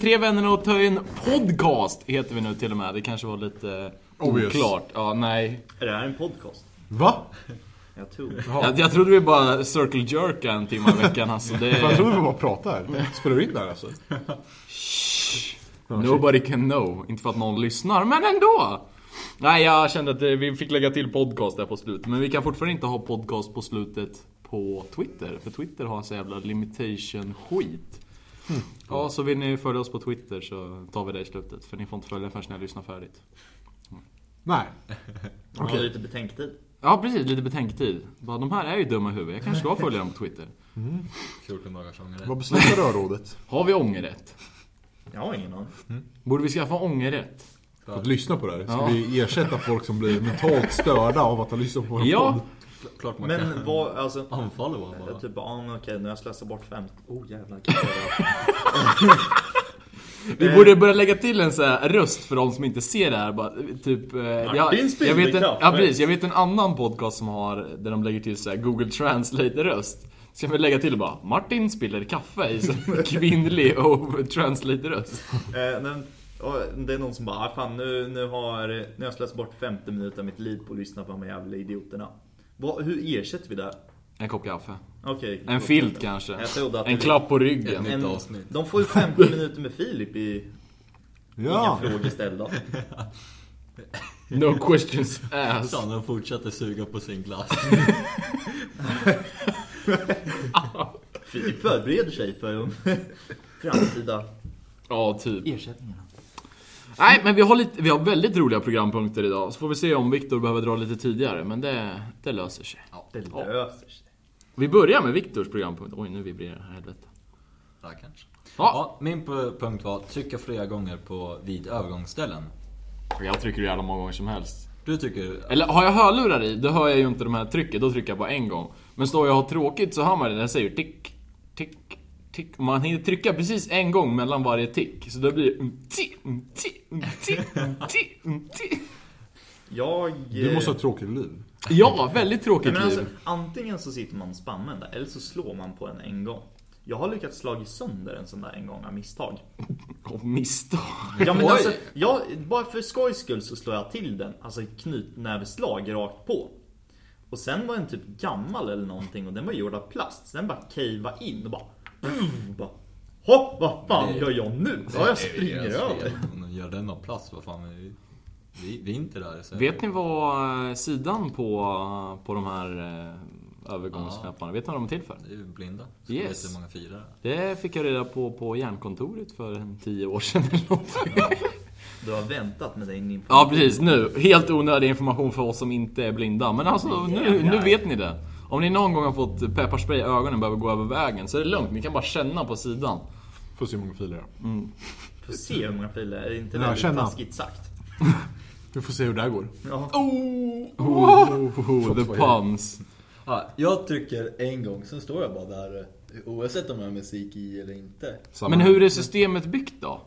tre vännerna och Töjen podcast heter vi nu till och med. Det kanske var lite Obvious. oklart. Ja, nej. Är det här en podcast? Va? Jag tror Jag, jag trodde vi bara circle jerka en timme i veckan alltså. Fan, jag Det, trodde vi bara prata här. Spelar du in där alltså? nobody can know. Inte för att någon lyssnar, men ändå! Nej, jag kände att eh, vi fick lägga till podcast där på slutet. Men vi kan fortfarande inte ha podcast på slutet på Twitter. För Twitter har en så jävla limitation-skit. Ja, så vill ni följa oss på Twitter så tar vi det i slutet. För ni får inte följa förrän ni har lyssnat färdigt. Nej. Man har lite betänketid. Ja, precis. Lite betänketid. Bara, de här är ju dumma i huvudet. Jag kanske ska följa dem på Twitter. 14 dagars ångerrätt. Vad beslutar rörrådet? Har vi ångerrätt? Jag har ingen aning. Borde vi skaffa ångerrätt? För att lyssna på det här. Ska Ja. vi ersätta folk som blir mentalt störda av att ha lyssnat på vår Ja. podd? Klart man Men kan vad, alltså... anfalla bara. Jag typ bara, ah, okej, nu har jag slösat bort 50... Oh jävlar? Vi Eh. borde börja lägga till en sån här röst för de som inte ser det här. Bara, typ, eh, jag, jag, vet en, ja, precis, jag vet en annan podcast som har, där de lägger till så här Google Translate-röst. Ska vi lägga till bara, Martin spiller kaffe i så kvinnlig och translate-röst. Eh, det är någon som bara, ah, fan nu, nu, har, nu har jag slösat bort 50 minuter av mitt liv på att lyssna på de här jävla idioterna. Vad, hur ersätter vi det? En kopp kaffe. Okej. En filt kanske. Jag trodde att En det- klapp på ryggen. En- En, avsnitt. de får ju 50 minuter med Filip i Ja. inga frågor ställda. No questions asked. Så han fortsätter suga på sin glass. Filip förbereder sig för de framtida Ja, typ. ersättningarna. Nej, men vi har, lite, vi har väldigt roliga programpunkter idag. Så får vi se om Viktor behöver dra lite tidigare. Men det, det löser sig. Det löser sig. Vi börjar med Viktors programpunkt. Oj, nu vibrerar det här helvete. Ja, kanske. Ja. Ja, min punkt var trycka flera gånger på vid övergångsställen. Jag trycker jävla många gånger som helst. Du tycker... Eller har jag hörlurar i, då hör jag ju inte de här trycket. Då trycker jag bara en gång. Men står jag och har tråkigt så hör man det. Den säger tick, tick, tick. Man hinner trycka precis en gång mellan varje tick. Så då blir det um, ti, um, ti, um, ti, um, ti, um, ti. Jag... Du måste ha ett tråkigt liv. Ja, väldigt tråkigt men alltså, liv. antingen så sitter man och spammar där, eller så slår man på den en gång. Jag har lyckats slagit sönder en sån där en gång av misstag. Av misstag. Ja men Oj. alltså, jag, bara för skojs skull så slår jag till den, alltså knytnävsslag rakt på. Och sen var den typ gammal eller någonting och den var gjord av plast. Så den bara cavea in och bara... Bara Hopp, vad fan gör jag nu? Ja, jag springer över. Om de gör den av plast, vad fan. Vi, vi, vi är inte där. Så Vet ni vad eh, sidan på, på de här eh, övergångsknapparna, vet ni vad de är till för? Det är ju blinda. Så Yes. vet hur många fyra det fick jag reda på på järnkontoret för en tio år sedan eller någonting. Du har väntat med din information. Ja precis, nu. Helt onödig information för oss som inte är blinda. Men alltså nu, nu vet ni det. Om ni någon gång har fått pepparspray i ögonen och behöver gå över vägen så är det lugnt. Ni kan bara känna på sidan. Får se hur många filer det är. Får se hur många filer, är det inte Ja, väldigt känna. taskigt sagt? Vi får se hur det här går. Ja. Oh, oh, oh, the puns. Ja, jag trycker en gång, sen står jag bara där. Oavsett om jag har musik i eller inte. Samma. Men hur är systemet byggt då?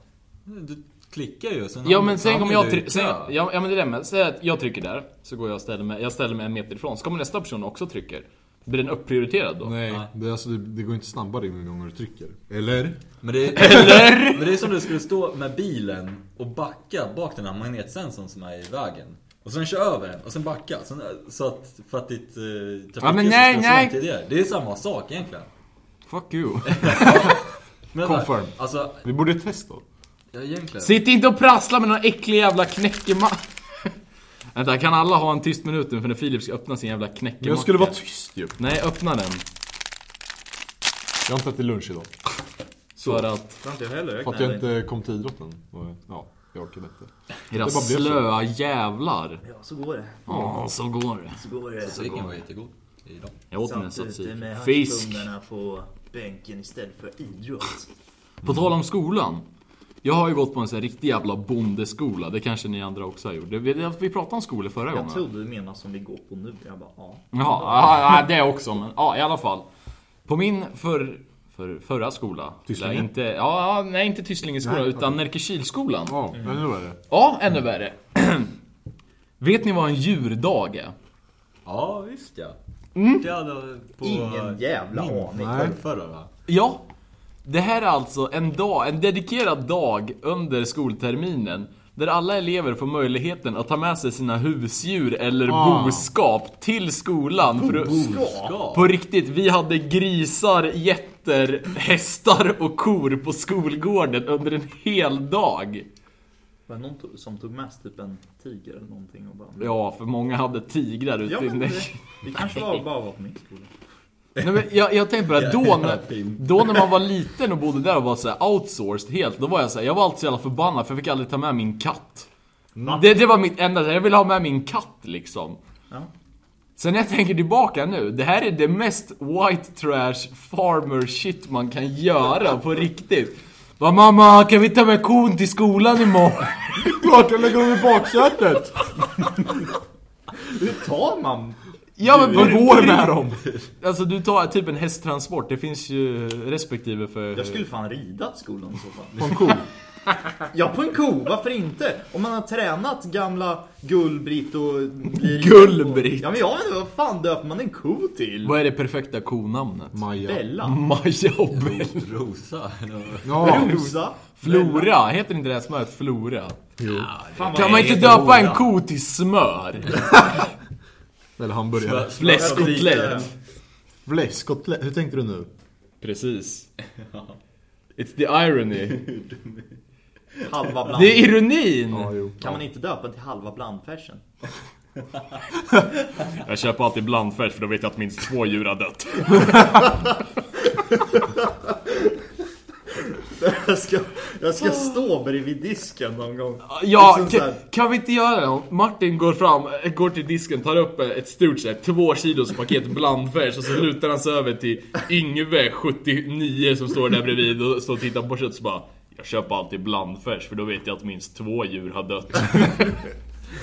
Du klickar ju. Sen Ja men tänk om jag. Säg, ja, ja men det är det med. Säg att jag trycker där, så går jag och ställer mig, jag ställer mig en meter ifrån. Så kommer nästa person också trycker. Blir den uppprioriterad då? Nej, det, alltså, det, det går inte snabbare in gånger du trycker. Eller? Men det, är, men det är som du skulle stå med bilen och backa bak den här magnetsensorn som är i vägen. Och sen köra över den och sen backa. Sen, så att, för att ditt eh, trafikljus Ja, men nej, nej. tidigare. Det är samma sak egentligen. Fuck you. Men Confirm. Alltså, Vi borde testa. Ja, egentligen. Sitt inte och prassla med någon äcklig jävla knäckemacka. Vänta, kan alla ha en tyst minut nu för när Filip ska öppna sin jävla knäckemacka? Men jag skulle vara tyst ju. Nej, öppna den. Jag har inte ätit lunch idag. För att Det har inte jag heller. Jag För att jag inte kom till idrotten. Ja, jag orkade inte. era Det bara blev så. slöa jävlar. Ja, så går det. Ja, så går det. Så går det. Musiken var jättegod idag. Jag åt min tzatziki. med Fisk. på bänken istället för idrott. På tal om skolan. Jag har ju gått på en sån här riktig jävla bondeskola. Det kanske ni andra också har gjort. Det- Vi, vi pratade om skolor förra Jag gången. trodde du menade som vi går på nu. Jag bara, ja. Jaha, ja, ja, det också. Men ja, i alla fall. På min för, för, förra skola. Tysslinge? Inte, ja, ja, nej, inte Tysslingeskolan, Nej, utan Närkekilskolan. Ja, men nu är det. Ja, ännu värre. Vet ni vad en djurdag är? Ja, visst ja. Mm. Det hade på Ingen jävla aning. Förra va? Ja. Det här är alltså en dag, en dedikerad dag under skolterminen. Där alla elever får möjligheten att ta med sig sina husdjur eller Ah. boskap till skolan. För att, Boskap? på riktigt, vi hade grisar, getter, hästar och kor på skolgården under en hel dag. Var det någon to- som tog med sig typ en tiger eller någonting och bara... Ja, för många hade tigrar ute Ja i men det. det, det kanske var bara var på min skola. Nej, men jag, jag tänkte på det, då, när, då när man var liten och bodde där och var så här outsourced helt, då var jag så här, jag var alltid så jävla förbannad för jag fick aldrig ta med min katt. Det, det var mitt enda, jag ville ha med min katt liksom. Ja. Sen när jag tänker tillbaka nu, det här är det mest white trash farmer shit man kan göra på riktigt. Va mamma, kan vi ta med kon till skolan imorgon? Klart jag lägger dem i baksätet! Hur tar man? Ja men Vad går med dem? Alltså du tar typ en hästtransport, det finns ju respektive för... Jag skulle fan rida till skolan i så fall. På en ko? Ja, på en ko, varför inte? Om man har tränat gamla Gullbritt och Gullbritt? Ja men jag vet inte, vad fan döper man en ko till? Vad är det perfekta konamnet? Maja. Bella? Maja och Bella. Rosa? Ja. Rosa? Flora, heter inte det här smöret Flora? Fan, Kan man inte döpa en ko till smör? Eller hamburgare. Fläskkotlett. Fläskkotlett. Hur tänkte du nu? Precis. It's the irony. Halva bland... Det är ironin! Ja, jo. Kan man inte döpa till halva blandfärsen? Jag köper alltid blandfärs för då vet jag att minst två djur har dött. Jag ska, jag ska stå bredvid disken någon gång. Ja, Liksom kan, kan vi inte göra det? Martin går fram, går till disken, tar upp ett stort så här, två kilos paket blandfärs och så lutar han sig över till Yngve, 79, som står där bredvid och står och tittar på kött så bara Jag köper alltid blandfärs för då vet jag att minst två djur har dött.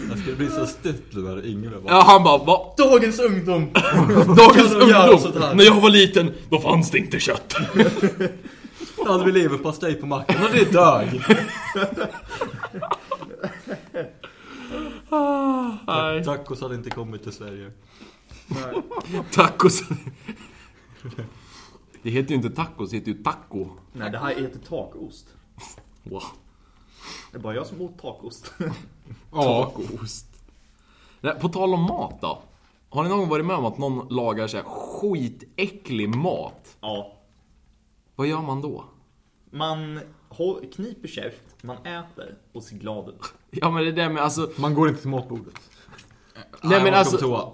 Jag skulle bli så stött när Ingvar bara... Ja, han bara va? Dagens ungdom! Dagens ungdom! När jag var liten, då fanns det inte kött. Då hade vi leverpastej på mackan och det dög! Nej. Tacos hade inte kommit till Sverige. Tacos. Det heter ju inte tacos, det heter ju taco. Nej, det här heter takost. Wow. Det är bara jag som åt takost. Ja. Tacoost. Nej, På tal om mat då. Har ni någon gång varit med om att någon lagar så här skitäcklig mat? Ja. Vad gör man då? Man kniper käft, man äter och ser glad ut. Ja men det där med alltså... Man går inte till matbordet. Nej men alltså...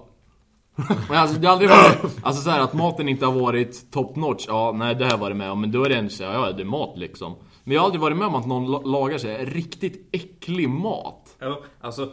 Men alltså det har aldrig varit... Alltså så här att maten inte har varit top notch. Ja, nej det har jag varit med om. Men då är det en så här, ja det är mat liksom. Men jag har aldrig varit med om att någon la- lagar sig riktigt äcklig mat. Ja, alltså,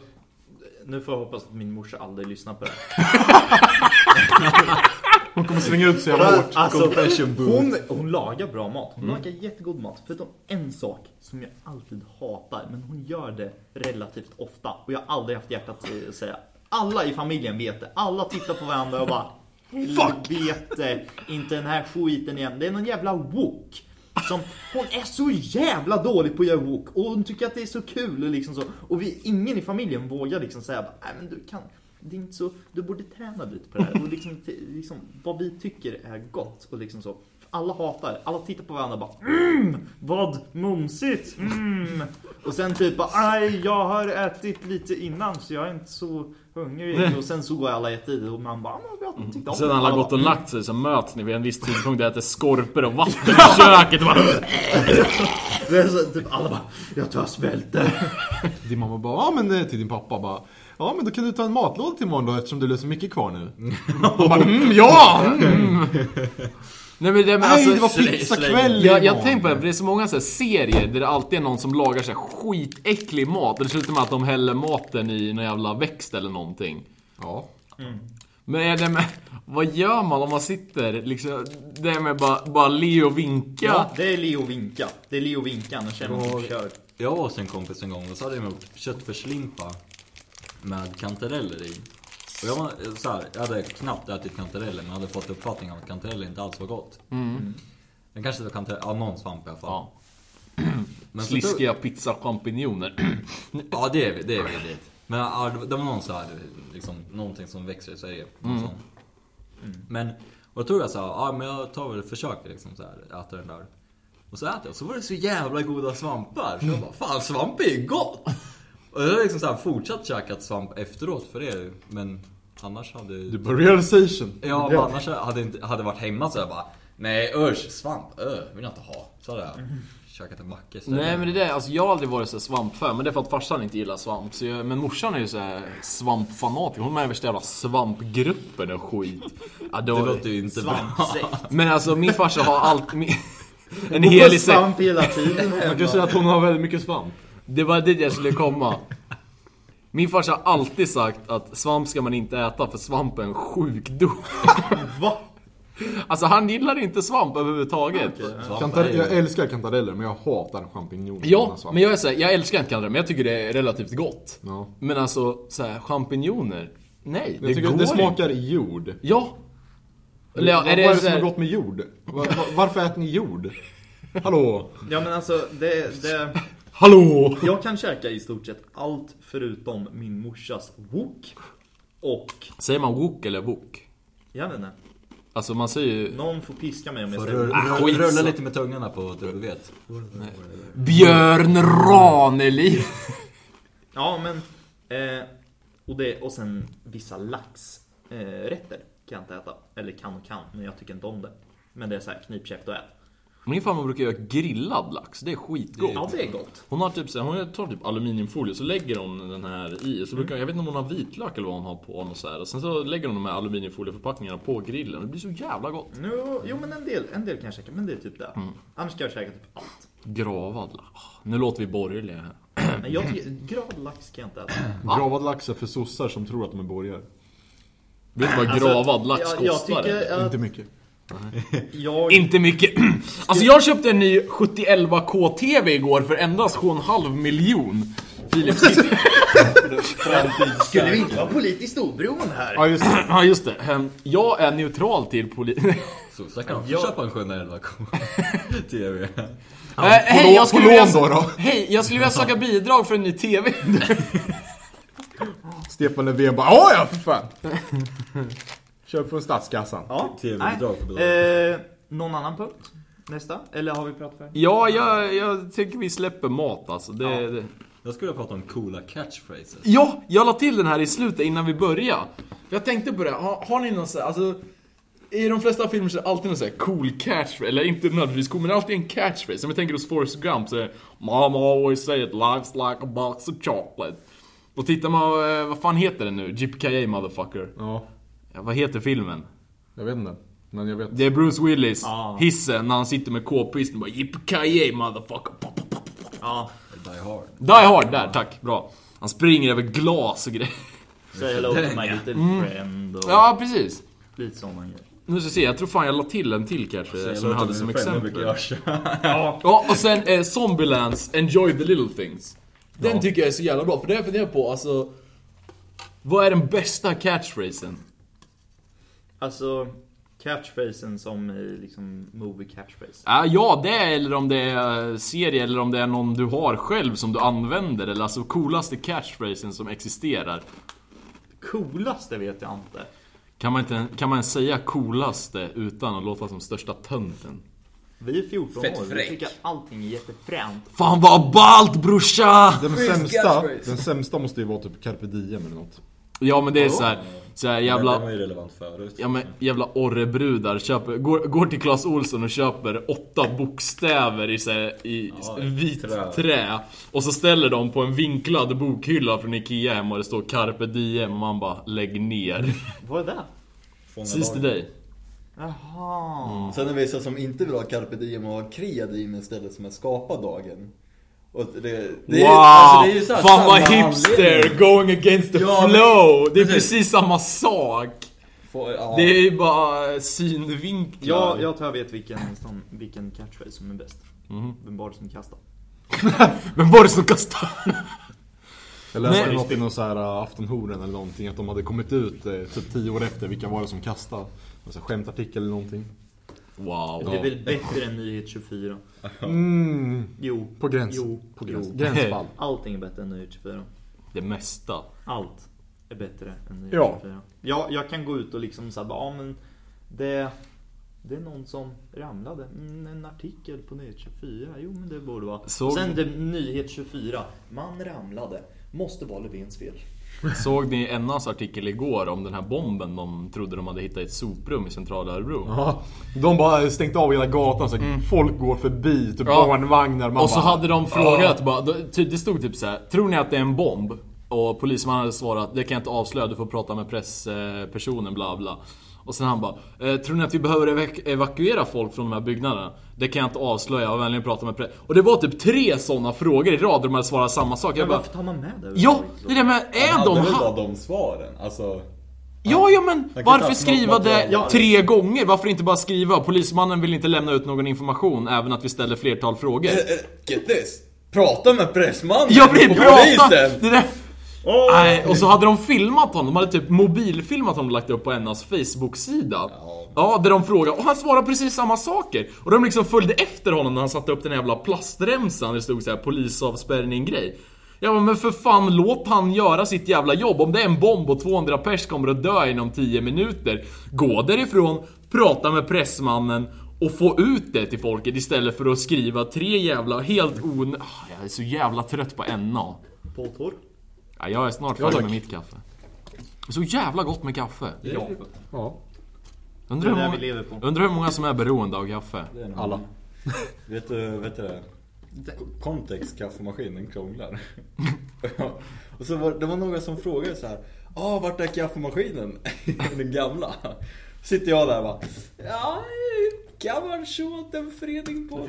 nu får jag hoppas att min morsa aldrig lyssnar på det. Hon kommer slänga ut så jävla hårt. Alltså, hon, hon lagar bra mat. Hon lagar jättegod mat. Förutom en sak som jag alltid hatar. Men hon gör det relativt ofta. Och jag har aldrig haft hjärtat att säga. Alla i familjen vet det. Alla tittar på varandra och bara Fuck! Helvete! Inte den här skiten igen. Det är någon jävla wok. Som, hon är så jävla dålig på att göra wok och hon tycker att det är så kul och liksom så. Och vi, ingen i familjen vågar liksom säga nej men du kan, det är inte så, du borde träna lite på det här. Och liksom, liksom vad vi tycker är gott och liksom så. Alla hatar det. alla tittar på varandra och bara mm, vad mumsigt, mm. Och sen typ bara, aj jag har ätit lite innan så jag är inte så hungrig. Och sen så går alla och äter och man bara, men jag tyckte om Sen det. alla gått och lagt sig så möts ni vid en viss tidpunkt och äter skorpor och vatten i köket och bara... Det är så, typ alla bara, jag tar smälter. Din mamma bara, ja men till din pappa bara Ja men då kan du ta en matlåda till imorgon då eftersom är så mycket kvar nu. Och bara, mm, ja! Mm. Nej men det men Nej alltså... det var pizzakväll Jag, jag tänker på det, för det är så många så här serier där det alltid är någon som lagar så här skitäcklig mat och det slutar med att de häller maten i någon jävla växt eller någonting. Ja. Men är det med, vad gör man om man sitter liksom, det är med bara, bara le och vinka? Ja, det är Leo Vinka. Det är Leo Vinka, annars känner man körd. Jag var hos en kompis en gång och så hade de gjort köttfärslimpa med kantareller i. Och jag var så här, jag hade knappt ätit kantareller men hade fått uppfattningen att kantareller inte alls var gott. Mm. Den kanske var kantareller, ja någon svamp i alla fall. Ja. Men Sliskiga pizza-champinjoner. Ja det är, det är vidrigt. Men ja, det var- någon så här, liksom, någonting som växer i Sverige. någon sån. Men Och då tog jag så här, ja men jag tar väl ett försök liksom så här, äta den där. Och så äter jag, och så var det så jävla goda svampar. Så jag bara, fan svamp är ju gott! Och jag har liksom så här fortsatt käkat svamp efteråt för det, men annars hade Du bara realization. Ja, men annars hade jag inte, hade jag varit hemma så jag bara Nej usch, svamp, öh, vill jag inte ha. Så hade jag käkat en macka istället. Nej men det där, alltså jag har aldrig varit så svampfan, men det är för att farsan inte gillar svamp. Så jag, men morsan är ju så här svampfanatiker, hon är med i värsta jävla svampgruppen och skit. Ja, då, Det låter ju inte bra. Men alltså min farsa har allt... Min, en Hon hel får i svamp hela tiden Man kan säga att hon har väldigt mycket svamp. Det var dit jag skulle komma. Min farsa har alltid sagt att svamp ska man inte äta för svamp är en sjukdom. Va? Alltså han gillar inte svamp överhuvudtaget. Kantar- jag älskar kantareller, men jag hatar champinjoner. Ja, men jag är så här, jag älskar inte kantareller, men jag tycker det är relativt gott. Ja. Men alltså, så här, champinjoner? Nej, det Jag tycker går det inte. smakar jord. Ja. Eller ja, är vad är det det som är gott med jord? Va- va- Varför äter ni jord? Hallå? Ja men alltså, det, det... Hallå? Jag kan käka i stort sett allt förutom min morsas wok. Och, Säger man wok eller wok? jag vet inte. Alltså man säger ju Någon får piska mig om jag säger. Ah, skit rulla lite med tungan här på du vet. Björn Ranelid. Ja men, eh, och, det, och sen vissa laxrätter eh, kan jag inte äta. Eller kan och kan, men jag tycker inte om det. Men det är så här knipkäckt att äta. Min farmor brukar göra grillad lax, det är skitgott. Ja det är gott. Hon har typ så här, hon tar typ aluminiumfolie så lägger hon den här i. Så brukar, jag vet inte om hon har vitlök eller vad hon har på och så här. Och sen så lägger hon de här aluminiumfolieförpackningarna på grillen. Det blir så jävla gott. Jo, jo men en del, en del kan jag käka, men det är typ det. Annars kan jag käka typ allt. Gravad lax. Ah, Nu låter vi borgerliga här. Men jag tycker, gravad lax kan jag inte äta. Gravad lax är för sossar som tror att de är borgare. Vet du vad Alltså, gravad lax jag, jag kostar? tycker att Inte mycket. Jag... Inte mycket. Alltså jag köpte en ny 7011K TV igår för endast 7,5 miljon. Filip. Skulle vi inte vara politiskt oberoende här? Ja just det. Ja just det. Jag är neutral till poli... Så, så kan man Ja. köpa en 711 TV. Eh, Hej, lån- jag skulle vilja... då, då. Hej, jag skulle vilja söka bidrag för en ny TV. Stefan Löfven bara Åh ja för fan! Kör från statskassan. Ja, TV-bidrag för nej. eh, Någon annan punkt? Nästa? Eller har vi pratat färdigt? Ja, jag, jag tycker vi släpper mat alltså. Det, Ja. det... Jag skulle prata om coola catchphrases. Ja, jag la till den här i slutet innan vi började. Jag tänkte på det, har, har ni någon så här, alltså i de flesta filmer så är det alltid någon sån här cool catchphrase, eller inte nödvändigtvis cool, men det är alltid en catchphrase. Om vi tänker hos Forrest Gump så är det Mom always say it, life's like a box of chocolate. Och tittar man, eh, vad fan heter den nu? JPKA motherfucker. Ja, Ja, vad heter filmen? jag vet inte. Men jag vet. Det är Bruce Willis, Ja. hissen, när han sitter med k-pisten och bara JPKA motherfucker. Ja, Die Hard. Die Hard, där, tack, bra. Han springer över glas och grejer. say hello to my little friend och Ja, precis. lite sådana grejer. Nu ska vi se, jag tror fan jag la till en till kanske som jag hade som exempel. Ja, och sen eh, Zombielands Enjoy the little things. Den Ja. tycker jag är så jävla bra, för det har jag funderat på, alltså... Vad är den bästa catchphrasen? Alltså, catchphrasen som i liksom movie catchphrase. Ja, ja, det är, eller om det är eh, serie, eller om det är någon du har själv som du använder, eller alltså coolaste catchphrasen som existerar. Coolaste vet jag inte. Kan man, inte, kan man säga coolaste utan att låta som största tönten? Vi är 14 Fett år, vi fräck. tycker att allting är jättefränt. Fan vad ballt brorsa! Den sämsta, den sämsta måste ju vara typ carpe diem eller något. Ja men det är så här, så här jävla... var ju relevant förut. Ja men jävla orrebrudar köper, går, går till Clas Olsson och köper åtta bokstäver i, så här, i Ja, vit trä. trä. Och så ställer de på en vinklad bokhylla från Ikea hemma och det står Carpe Diem och man bara lägg ner. Vad är det? Precis till dagen. dig. Jaha. Sen är det vissa som inte vill ha carpe diem och ha kreadim istället som är skapa dagen. Och det, det, är, wow! alltså, det är ju så här Fan vad hipster! anledning. Going against the Ja, men- flow! Det är precis. precis samma sak! Få- ja. Det är ju bara synvinklar. Ja, jag tror jag vet vilken, vilken catchphrase som är bäst. Mhm. Vem var det som kastade? Vem var det som kastade? Jag läste Nej. något i någon så här uh, Aftonhoren eller någonting att de hade kommit ut eh, typ tio år efter vilka var det som kastade. Här skämtartikel eller någonting. Wow. Det är väl bättre än Nyhet 24? Mm, Jo. på gräns. Jo. På gräns. Jo. Gränsfall. Allting är bättre än Nyhet 24. Det mesta. Allt är bättre än Nyhet Ja. 24. Ja, jag kan gå ut och liksom bara, ja men Det, det är någon som ramlade. Mm, en artikel på Nyhet 24. Jo men det borde vara. Och sen det, Nyhet 24. Man ramlade. Måste vara Löfvens fel. Såg ni NAs artikel igår om den här bomben de trodde de hade hittat i ett soprum i centrala Örebro? Ja, de bara stängt av hela gatan så folk går förbi, typ Mm. Ja. barnvagnar. Och så bara, hade de frågat, bara, det stod typ så här: Tror ni att det är en bomb? Och polismannen hade svarat, det kan jag inte avslöja, du får prata med presspersonen, bla bla. Och sen han bara, eh, tror ni att vi behöver evaku- evakuera folk från de här byggnaderna? Det kan jag inte avslöja, jag vänligen prata med press... Och det var typ tre sådana frågor i rad där de hade svarat samma sak. Jag Men bara, varför tar man med det? ja, det där med, är Han de... hade väl ha- bara de svaren. Alltså, Ja, ja men varför skriva det. Ja. tre gånger? Varför inte bara skriva polismannen vill inte lämna ut någon information även att vi ställer flertal frågor? eh, eh, get this. Prata med pressmannen Jag på prata! polisen. Det där... Nej, och så hade de filmat honom, de hade typ mobilfilmat honom och lagt upp på NAs Facebook-sida. Ja. där de frågade, och han svarade precis samma saker. Och de liksom följde efter honom när han satte upp den jävla plastremsan det stod såhär polisavspärrning-grej. Ja men för fan, låt han göra sitt jävla jobb. Om det är en bomb och 200 pers kommer att dö inom 10 minuter. Gå därifrån, prata med pressmannen och få ut det till folket istället för att skriva tre jävla helt on... Ah, Jag är så jävla trött på NA. Påtår. Ja, jag är snart färdig med mitt kaffe. Det är så jävla gott med kaffe. Ja. Ja, Undrar hur, många, undrar hur många som är beroende av kaffe. Det är nog- alla. Vet du, vet du det? Context kaffemaskin, den krånglar. och så var det var några som frågade så här. Ah, vart är kaffemaskinen? den gamla. Sitter jag där och bara. Ja, kan man så att en förening på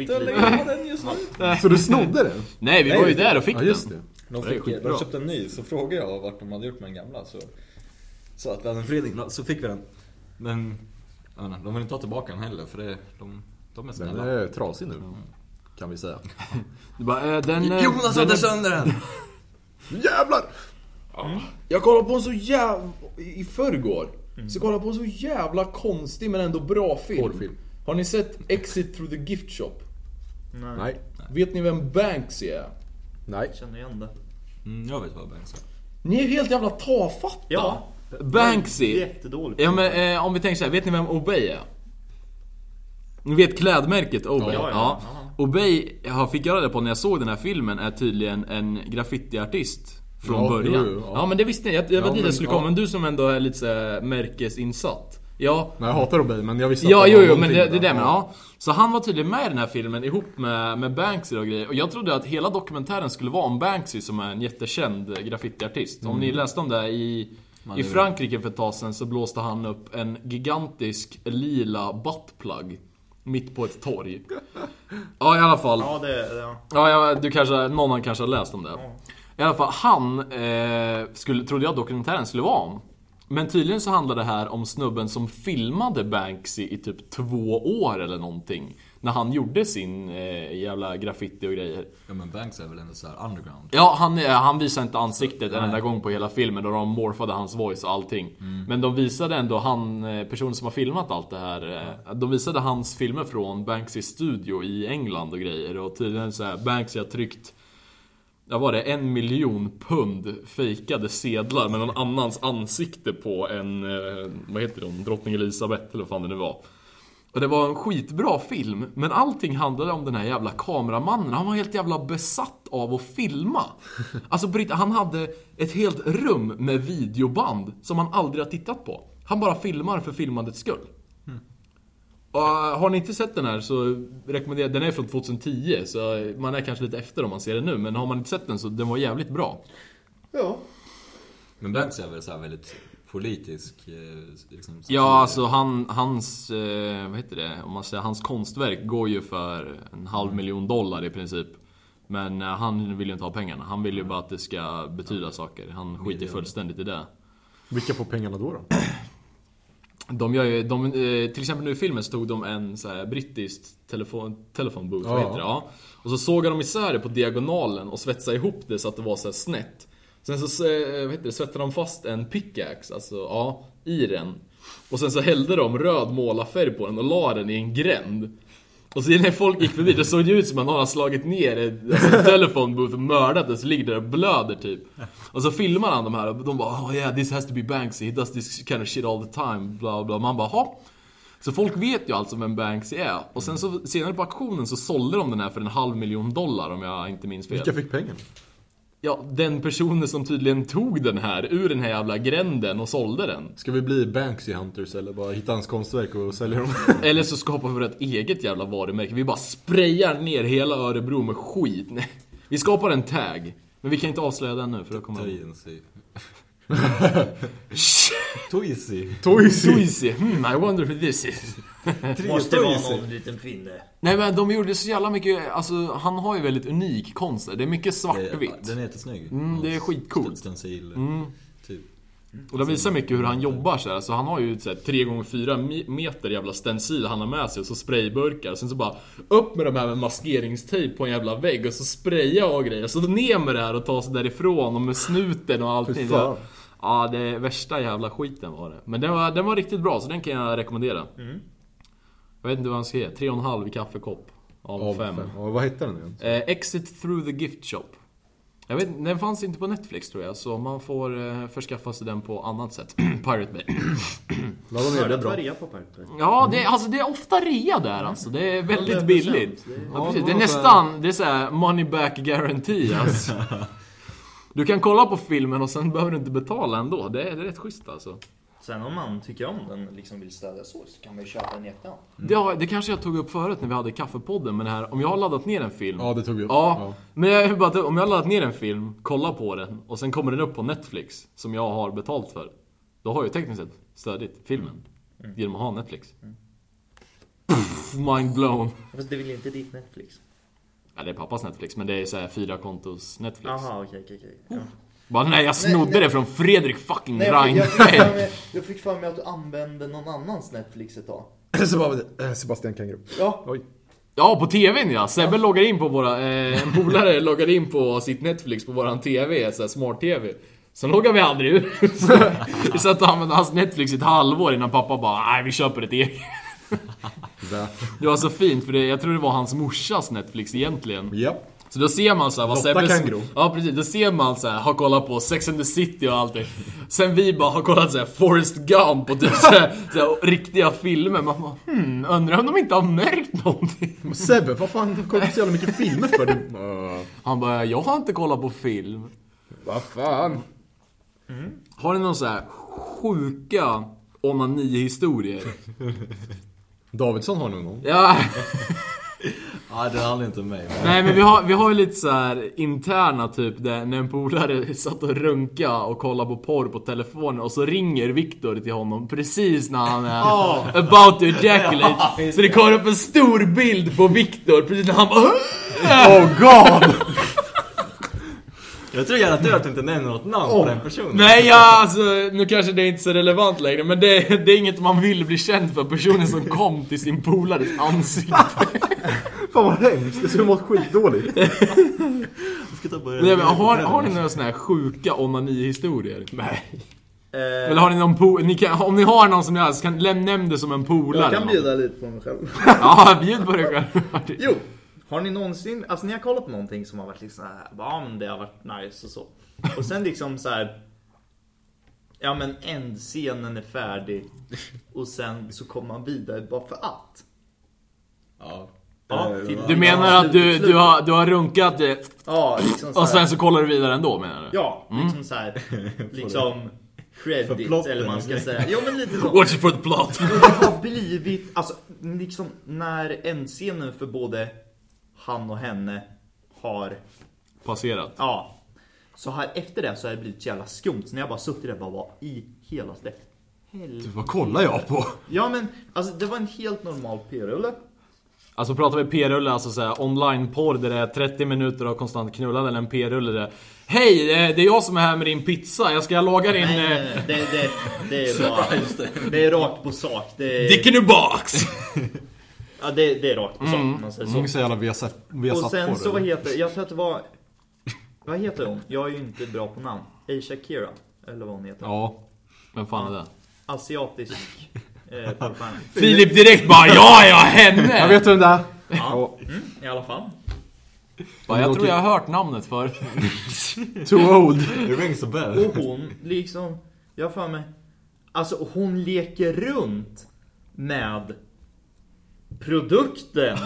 den just nu. Så du snodde den? Nej, vi Nej, var ju där och fick Ja, just det. den. De, fick, de köpte en ny, så frågade jag vart de hade gjort med den gamla. Så, så att vi hade en förening, så fick vi den. Men, inte, de vill inte ta tillbaka den heller för det, de, de är Den snälla. är trasig nu. Kan vi säga. Du bara, eh, den, Jonas den hade sönder den! Jävlar! Jag kollade på en så jävla... I förrgår. Så kollade jag på en så jävla konstig men ändå bra film. Porrfilm. Har ni sett Exit through the gift shop? Nej. Vet ni vem Banksy är? Nej. Känner igen det. Mm, jag vet vad Bengt sa. Ni är helt jävla tafatta! Ja. Banksy! Jättedåligt. Ja men eh, om vi tänker så här, vet ni vem Obey är? Ni vet klädmärket Obey? Ja, ja, ja. Obey, jag fick göra det på när jag såg den här filmen, är tydligen en graffitiartist. Från Ja, början. jo, ja. ja. men det visste ni, jag, jag var dit jag skulle ja. komma. Men du som ändå är lite så här märkesinsatt. Ja, Nej, jag hatar Obey, men jag visste Ja, att jo, jo, men det, det är det men ja. Så han var tydligen med i den här filmen ihop med, med Banksy och grejer. Och jag trodde att hela dokumentären skulle vara om Banksy som är en jättekänd graffitiartist. Om ni läste om det i, Man i Frankrike för ett tag sedan så blåste han upp en gigantisk lila buttplug. Mitt på ett torg. Ja, i alla fall. Ja, det... Ja. Ja, du kanske, någon annan kanske har läst om det. I alla fall, han eh, skulle, trodde jag dokumentären skulle vara om. Men tydligen så handlar det här om snubben som filmade Banksy i typ två år eller någonting. När han gjorde sin eh, jävla graffiti och grejer. Ja men Banks är väl ändå såhär underground? Ja, han, han visade inte ansiktet en enda gång på hela filmen och de morfade hans voice och allting. Men de visade ändå han, eh, personen som har filmat allt det här. eh, De visade hans filmer från Banksys studio i England och grejer. Och tydligen så här, Banksy har tryckt Ja var det en miljon pund fejkade sedlar med någon annans ansikte på en, eh, vad heter de, drottning Elisabeth eller vad fan det nu var. Och det var en skitbra film, men allting handlade om den här jävla kameramannen. Han var helt jävla besatt av att filma. Alltså han hade ett helt rum med videoband som han aldrig har tittat på. Han bara filmar för filmandets skull. Och, uh, har ni inte sett den här så rekommenderar jag, den är från 2010 så man är kanske lite efter om man ser den nu. Men har man inte sett den så den var jävligt bra. Ja. Men Banks är väl såhär väldigt politisk, eh, liksom, Ja, alltså han, hans, eh, vad heter det, om man säger, hans konstverk går ju för en halv miljon dollar i princip. Men eh, han vill ju inte ha pengarna, han vill ju bara att det ska betyda saker. Han skiter fullständigt i det. Vilka får pengarna då? då? De gör ju, de, eh, till exempel nu i filmen stod de en så här brittisk telefon, telefon booth, vad Ja. heter det? Ja. Och så sågade de isär det på diagonalen och svetsade ihop det så att det var så snett. Sen så eh, vad heter det, svettade de fast en pickaxe, alltså ja, i den. Och sen så hällde de röd målarfärg på den och la den i en gränd. Och sen när folk gick förbi, det såg det ut som att någon har slagit ner alltså, en telephone booth och mördat den, så ligger där och blöder typ. Och så filmar han de här och de bara oh yeah this has to be Banksy, he does this kind of shit all the time, bla bla. Man bara ha. Så folk vet ju alltså vem Banksy är. Och sen så senare på auktionen så sålde de den här för en halv miljon dollar om jag inte minns fel. Vilka fick pengarna? Ja, den personen som tydligen tog den här ur den här jävla gränden och sålde den. Ska vi bli Banksy Hunters eller bara hitta hans konstverk och sälja dem? Eller så skapar vi ett eget jävla varumärke. Vi bara sprayar ner hela Örebro med skit. Nej. Vi skapar en tag. Men vi kan inte avslöja den nu för då kommer... Toyency. Toysy. Toysy. Hmm, I wonder who this is. Måste vara någon liten finne. Nej men de gjorde så jävla mycket, alltså han har ju väldigt unik konst där. Det är mycket svartvitt. Den är jättesnygg. Mm, det är skitcoolt. Stencil. Mm. Typ. Och det visar mycket hur han jobbar så här. Så han har ju så här, 3x4 meter jävla stencil han har med sig och så sprayburkar. Sen så bara upp med de här med maskeringstejp på en jävla vägg och så spraya och grejer. Så ner med det här och ta sig därifrån och med snuten och allting. Ja, det är värsta jävla skiten var det. Men den var, den var riktigt bra så den kan jag rekommendera. Jag vet inte vad han ska ge. 3,5 kaffekopp. Av Av 5. fem. Och vad hette den igen? Eh, Exit through the gift shop. Jag vet den fanns inte på Netflix tror jag, så man får eh, förskaffa sig den på annat sätt. Pirate Bay. Ladda ner, det bra. rea på Pirate Ja, det, är- alltså, det är ofta rea där alltså. Det är väldigt 100%. billigt. Det är- Ja, precis. Ja, Det är nästan, det är såhär money back guarantee alltså. Du kan kolla på filmen och sen behöver du inte betala ändå. Det är, det är rätt schysst alltså. Sen om man tycker om den liksom vill stödja så, så kan man ju köpa den i efterhand. Det, har, det kanske jag tog upp förut när vi hade kaffepodden, men det här om jag har laddat ner en film. Ja, det tog vi upp. Ja, men jag, bara, om jag har laddat ner en film, kollar på den och sen kommer den upp på Netflix, som jag har betalt för. Då har jag ju tekniskt sett stödit filmen. Genom att ha Netflix. Pff, mind blown. Fast det vill inte ditt Netflix. Ja, det är pappas Netflix, men det är så här fyra kontos Netflix. Jaha, okej, okej, okej. Ja. Bara, nej, jag snodde nej. det från Fredrik fucking Nej, jag, fick- jag, Reinfeldt. mig, jag fick för mig att du använde någon annans Netflix ett tag. Eh, Sebastian Kangro. Ja. Oj. Ja, på TVn ja. Sebbe loggar in på våra... Eh, en polare loggar in på sitt Netflix på våran TV, så smart-TV. Sen loggar vi aldrig ur. Så Vi satt och använde hans Netflix i ett halvår innan pappa bara nej vi köper ett eget. Det var så fint för det, jag tror det var hans morsas Netflix egentligen. Japp. Så då ser man så här vad Sebbe... Kangro. Ja precis, då ser man så här, har kollat på Sex and the City och allting. Sen vi bara har kollat så här Forrest Gump och typ så här, så här, riktiga filmer. Man bara hmm, undrar om de inte har märkt någonting. Men Sebbe, vad fan kollar du så jävla mycket filmer för? Uh, Han bara, jag har inte kollat på film. vad fan? Har ni någon så här sjuka onani-historier? Davidsson har nog någon. Ja, Ja, det handlar inte om mig. men- nej men vi har, vi har ju lite så här interna typ där när en polare satt och runka och kollade på porr på telefonen och så ringer Viktor till honom precis när han är about to ejaculate. Så det kommer upp en stor bild på Viktor precis när han bara Oh god! Jag tror garanterat att du inte nämner något namn på den personen. Nej ja, alltså nu kanske det är inte så relevant längre men det, det är inget man vill bli känd för personen som kom till sin polares ansikte. Fan vad hemskt, det skulle mått skitdåligt. Jag Nej, men har, har ni några såna här sjuka onani-historier? Nej. Eh, Eller har ni någon po- ni kan, Om ni har någon som jag så kan läm- nämn det som en polare. jag kan bjuda lite på mig själv. Ja, bjud på dig själv. Jo, har ni någonsin, alltså ni har kollat på någonting som har varit liksom så här, ja men det har varit nice och så. Och sen liksom så här. Ja menändscenen är färdig. Och sen så kommer man vidare bara för att. Ja. Ja, Eh, till- Du menar att du, du, har, du har runkat eh, Ja, liksom så och sen så kollar du vidare ändå menar du? Ja, liksom så här, liksom credit eller man ska säga. Jo men lite så. Watch it for the plot. Det har blivit, alltså liksom närändscenen för både han och henne har Passerat. Ja. Så här efter det så har det blivit så jävla skumt. Så när jag bara suttit där bara var i hela släkt. Helvete. Vad kollar jag på? Ja men alltså det var en helt normal p-rulle. Alltså pratar vi p-rulle, alltså såhär online-porr där det är 30 minuter av konstant knullande eller en p-rulle där Hej, det är jag som är här med din pizza, jag ska laga din Nej, nej, eh, nej, det, det, det är bara... Det är rakt på sak. Det är, Dick in a box! ja, det, det är rakt på sak om man säger så. Mm, så jävla vi har sett, vi har Och satt sen på så vad det. heter Jag tror att det var... Vad heter hon? Jag är ju inte bra på namn. Aisha Kira. Eller vad hon heter. Ja. Vem fan är det? Asiatisk eh, porrstjärna. Filip direkt bara ja, ja, henne! Jag vet vem det är. Ja, mm, i alla fall. Bara, jag tror jag har hört namnet för. Too old. Det rings a bell. Och hon liksom, jag har för mig, alltså hon leker runt med produkten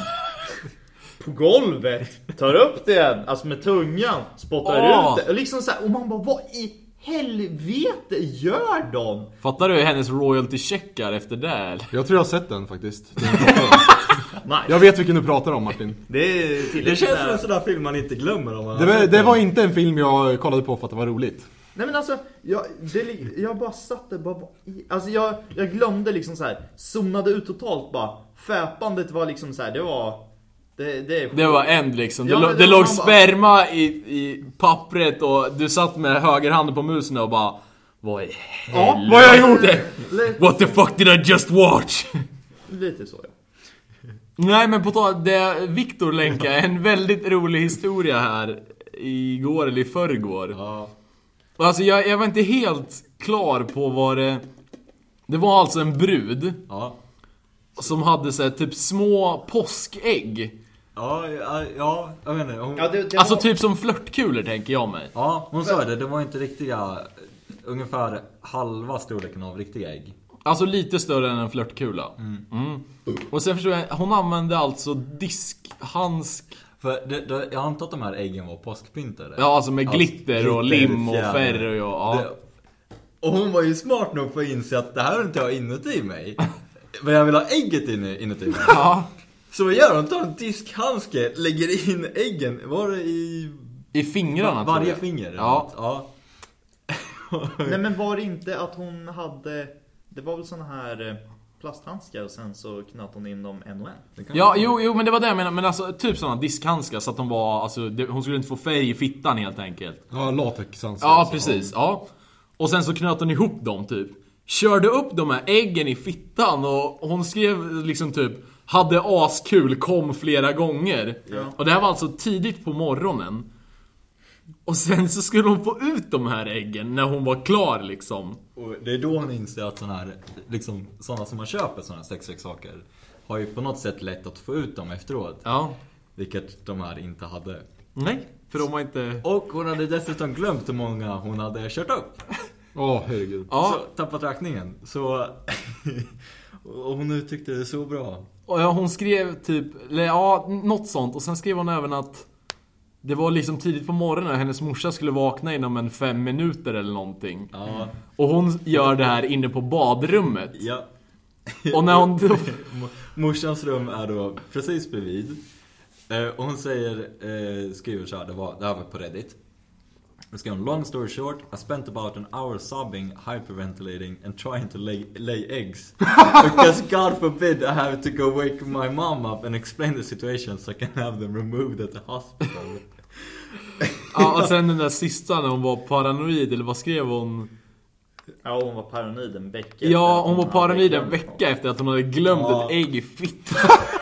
på golvet, tar upp den, alltså med tungan, spottar Åh. ut det. Och liksom så här, och man bara, vad i helvete gör de? Fattar du hennes royalty-checkar efter det? Jag tror jag har sett den faktiskt. Den jag vet vilken du pratar om Martin. det är Det känns som en sån där film man inte glömmer om man Det var, det var inte en film jag kollade på för att det var roligt. Nej men alltså, jag, det, jag bara satt där bara, alltså jag, jag glömde liksom så här, zonade ut totalt bara. Fäpandet var liksom så här, det var, det, det, Det var en liksom. Det, Ja, det det låg bara- sperma i, i pappret och du satt med högerhanden på musen och bara Vad i Ja, vad jag gjort? What the fuck did I just watch? lite så ja. Nej men på tal det Viktor länkade en väldigt rolig historia här Igår eller i förrgår Ja. Och Alltså jag, jag var inte helt klar på vad det Det var alltså en brud Ja. Som hade så här, typ små påskägg Ja, ja, ja, jag vet inte. Hon, ja det, det Alltså var, typ som flörtkulor tänker jag mig ja, hon sa det. Det var inte riktiga... Ungefär halva storleken av riktiga ägg. Alltså lite större än en flörtkula. Mm. Och sen förstår jag, hon använde alltså diskhandsk... För det, det, jag antar att de här äggen var påskpyntade. Ja, alltså med Alltså, glitter och glitter, lim och färg och ja. Det, och hon var ju smart nog för att inse att det här har inte jag inuti mig. Men jag vill ha ägget inuti mig. Ja. Så vad gör hon? Tar en diskhandske, lägger in äggen. Var det i I fingrarna tror varje finger? Ja. ja. nej men var det inte att hon hade, det var väl såna här eh, plasthandskar och sen så knöt hon in dem en och en? Ja, jo, jo, men det var det jag menade. Men alltså typ sådana diskhandskar så att de var, alltså det, hon skulle inte få färg i fittan helt enkelt. Ja, latexhandskar. Ja, alltså. precis. Ja. Och sen så knöt hon ihop dem typ. Körde upp de här äggen i fittan och hon skrev liksom typ Hade askul, kom flera gånger. Och det här var alltså tidigt på morgonen. Och sen så skulle hon få ut de här äggen när hon var klar liksom. Och det är då hon inser att här, liksom, som man köper här sexleksaker har ju på något sätt lätt att få ut dem efteråt. Ja. Vilket de här inte hade. Nej, för de var inte... Och hon hade dessutom glömt hur många hon hade kört upp. Åh, herregud. Ja, Så tappat räkningen. Så... och hon uttryckte det så bra. och ja, hon skrev typ, ja, något sånt. Och sen skrev hon även att det var liksom tidigt på morgonen och hennes morsa skulle vakna inom en fem minuter eller någonting. Ja. Och hon gör det här inne på badrummet. ja. Och när hon... Mo- Morsans rum är då precis bredvid. Eh, och hon säger, eh, skriver så här, det, var, det här var på Reddit. Skriver hon, long story short, I spent about an hour sobbing, hyperventilating and trying to lay, lay eggs. Because God forbid I have to go wake my mom up and explain the situation so I can have them removed at the hospital. Ja, och sen den där sista när hon var paranoid, eller vad skrev hon? Ja hon var paranoid en vecka Ja, hon var paranoid en vecka efter att hon hade glömt Ja. ett ägg i fittan.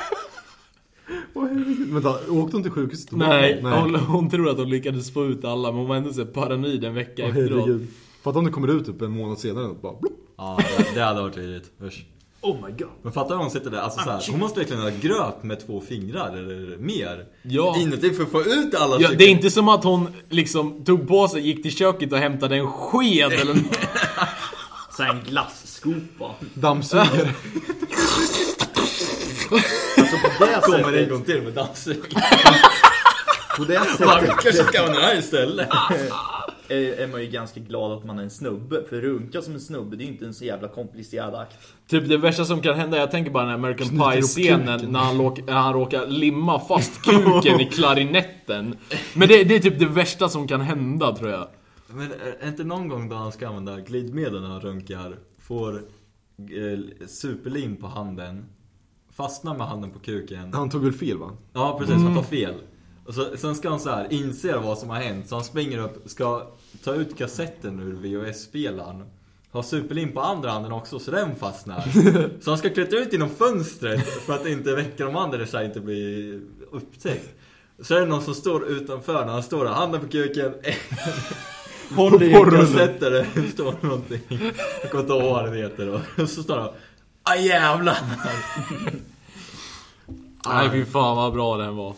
Vänta, åkte hon till sjukhuset? Nej, Nej. Hon, hon tror att hon lyckades få ut alla, men hon var ändå så paranoid en vecka Åh, efteråt. Fatta om det kommer ut typ en månad senare och bara blopp. Ja, det, det hade varit vidrigt. Usch. Oh my god. Men fattar du hon sitter där, alltså så här, hon måste verkligen ha gröt med två fingrar eller mer. Ja. Inuti för att få ut alla Ja, det är inte som att hon liksom tog på sig, gick till köket och hämtade en sked eller nåt. Så här en glasskopa. Dammsugare. Alltså på det Kommer en sättet. gång till med dammsugare. På det Man sättet kanske ska ha den här istället. är, är man ju ganska glad att man är en snubbe. För runka som en snubbe, det är ju inte en så jävla komplicerad akt. Typ det värsta som kan hända, jag tänker bara den här American Pie-scenen när han, råk, när han råkar limma fast kuken i klarinetten. Men det, det är typ det värsta som kan hända tror jag. Men är inte någon gång då han ska använda glidmedel när han runkar, får eh, superlim på handen, fastnar med handen på kuken. Han tog väl fel va? Ja precis, han tar fel. Och så, sen ska han så här inse vad som har hänt, så han springer upp, ska ta ut kassetten ur VHS-spelaren. Har superlim på andra handen också, så den fastnar. Så han ska klättra ut genom fönstret för att inte väcka de andra så här inte bli upptäckt. Så är det någon som står utanför när han står där, handen på kuken, håller i en Porrrullen. kassett där det står någonting. Jag kommer inte ihåg vad det heter då. Och så står det Aj jävlar! Nej fy fan vad bra den var.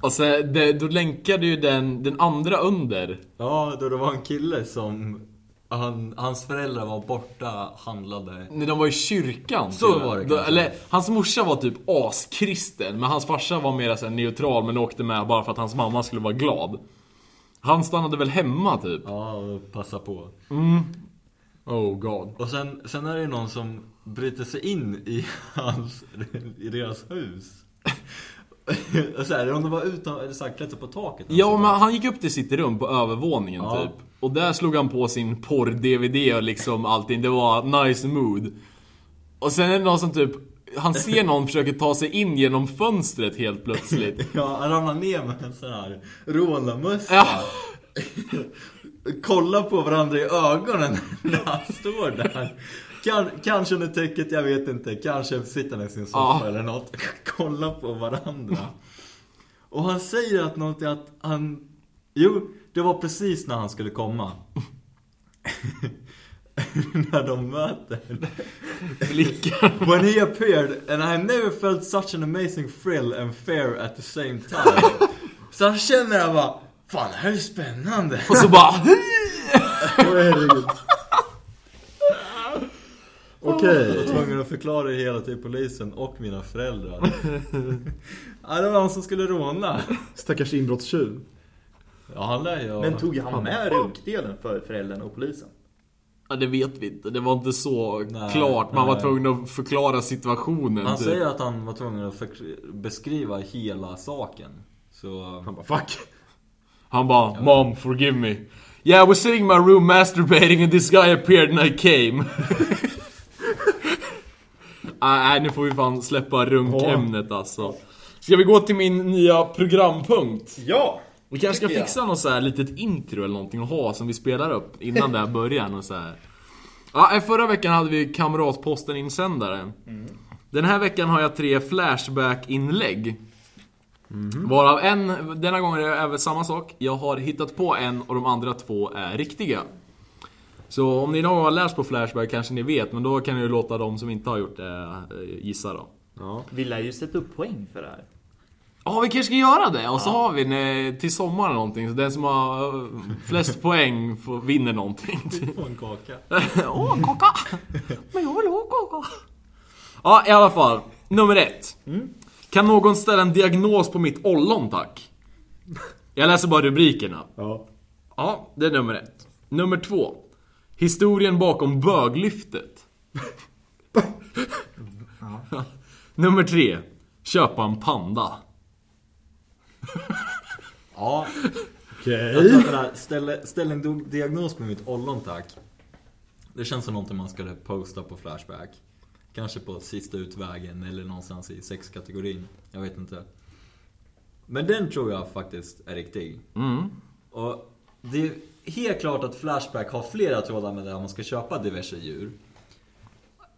Och sen, det, då länkade ju den, den andra under. Ja, då det var en kille som han, hans föräldrar var borta, handlade. Nej, de var i kyrkan. Så med. var det Då- kanske. Eller, hans morsa var typ askristen, men hans farsa var mer så här neutral men åkte med bara för att hans mamma skulle vara glad. Han stannade väl hemma typ? Ja, och passa på. Oh god. Och sen, sen är det någon som bryter sig in i hans, i deras hus. Och så här, om de var utan, eller så här, klättrade på taket. Ja, men han gick upp till sitt rum på övervåningen Ja. typ. Och där slog han på sin porr-DVD och liksom allting. Det var nice mood. Och sen är det någon som typ... Han ser någon försöker ta sig in genom fönstret helt plötsligt. Ja, han ramlar ner med en sån här rånarmössa. Ja. Kollar på varandra i ögonen när han står där. Kan, kanske under täcket, jag vet inte. Kanske sitter han i sin soffa Ja. eller något. Kollar på varandra. Och han säger att någonting att han... Jo, det var precis när han skulle komma. när de möter. Blickar. When he appeared and I never felt such an amazing thrill and fear at the same time. Så han känner han bara, fan det här är spännande. Och så bara... Åh herregud. Okej. Jag var tvungen att förklara det hela till polisen och mina föräldrar. ja, det var han som skulle råna. Stackars inbrottstjuv. Ja, han lär ju Men tog han med runkdelen för föräldrarna och polisen? Ja, det vet vi inte. Det var inte så Nej, klart. Man var nej. tvungen att förklara situationen. Han typ. säger att han var tvungen att beskriva hela saken. Så... Han bara fuck. Han bara, Mom, forgive me. Yeah, I was sitting in my room masturbating and this guy appeared and I came. Ah, Nej, nu får vi fan släppa runkämnet alltså. Ska vi gå till min nya programpunkt? Ja! Vi kanske ska tycker jag. fixa något så här litet intro eller någonting att ha som vi spelar upp innan det här börjar och så här. Ja, eh, förra veckan hade vi Kamratposten insändare. Den här veckan har jag tre Flashback-inlägg. Varav en, denna gången är det även samma sak. Jag har hittat på en och de andra två är riktiga. Så om ni någon gång har läst på Flashback kanske ni vet, men då kan ni ju låta de som inte har gjort det eh, gissa då. Ja. Vi lär ju sätta upp poäng för det här. Ja, vi kanske ska göra det. Och så har vi en, till sommaren eller någonting. Så den som har eh, flest poäng får, vinner någonting. Få en kaka. Åh, en kaka! Men jag vill ha kaka. Ja, i alla fall. Nummer ett. Kan någon ställa en diagnos på mitt ollon, tack? Jag läser bara rubrikerna. Ja. Ja, det är nummer ett. Nummer två. Historien bakom böglyftet. nummer tre. Köpa en panda. Ja, Okej. Jag det ställ, ställ en do- diagnos på mitt ollon tack. Det känns som någonting man skulle posta på Flashback. Kanske på sista utvägen eller någonstans i sexkategorin. Jag vet inte. Men den tror jag faktiskt är riktig. Mm. Och det är helt klart att Flashback har flera trådar med det här man ska köpa diverse djur.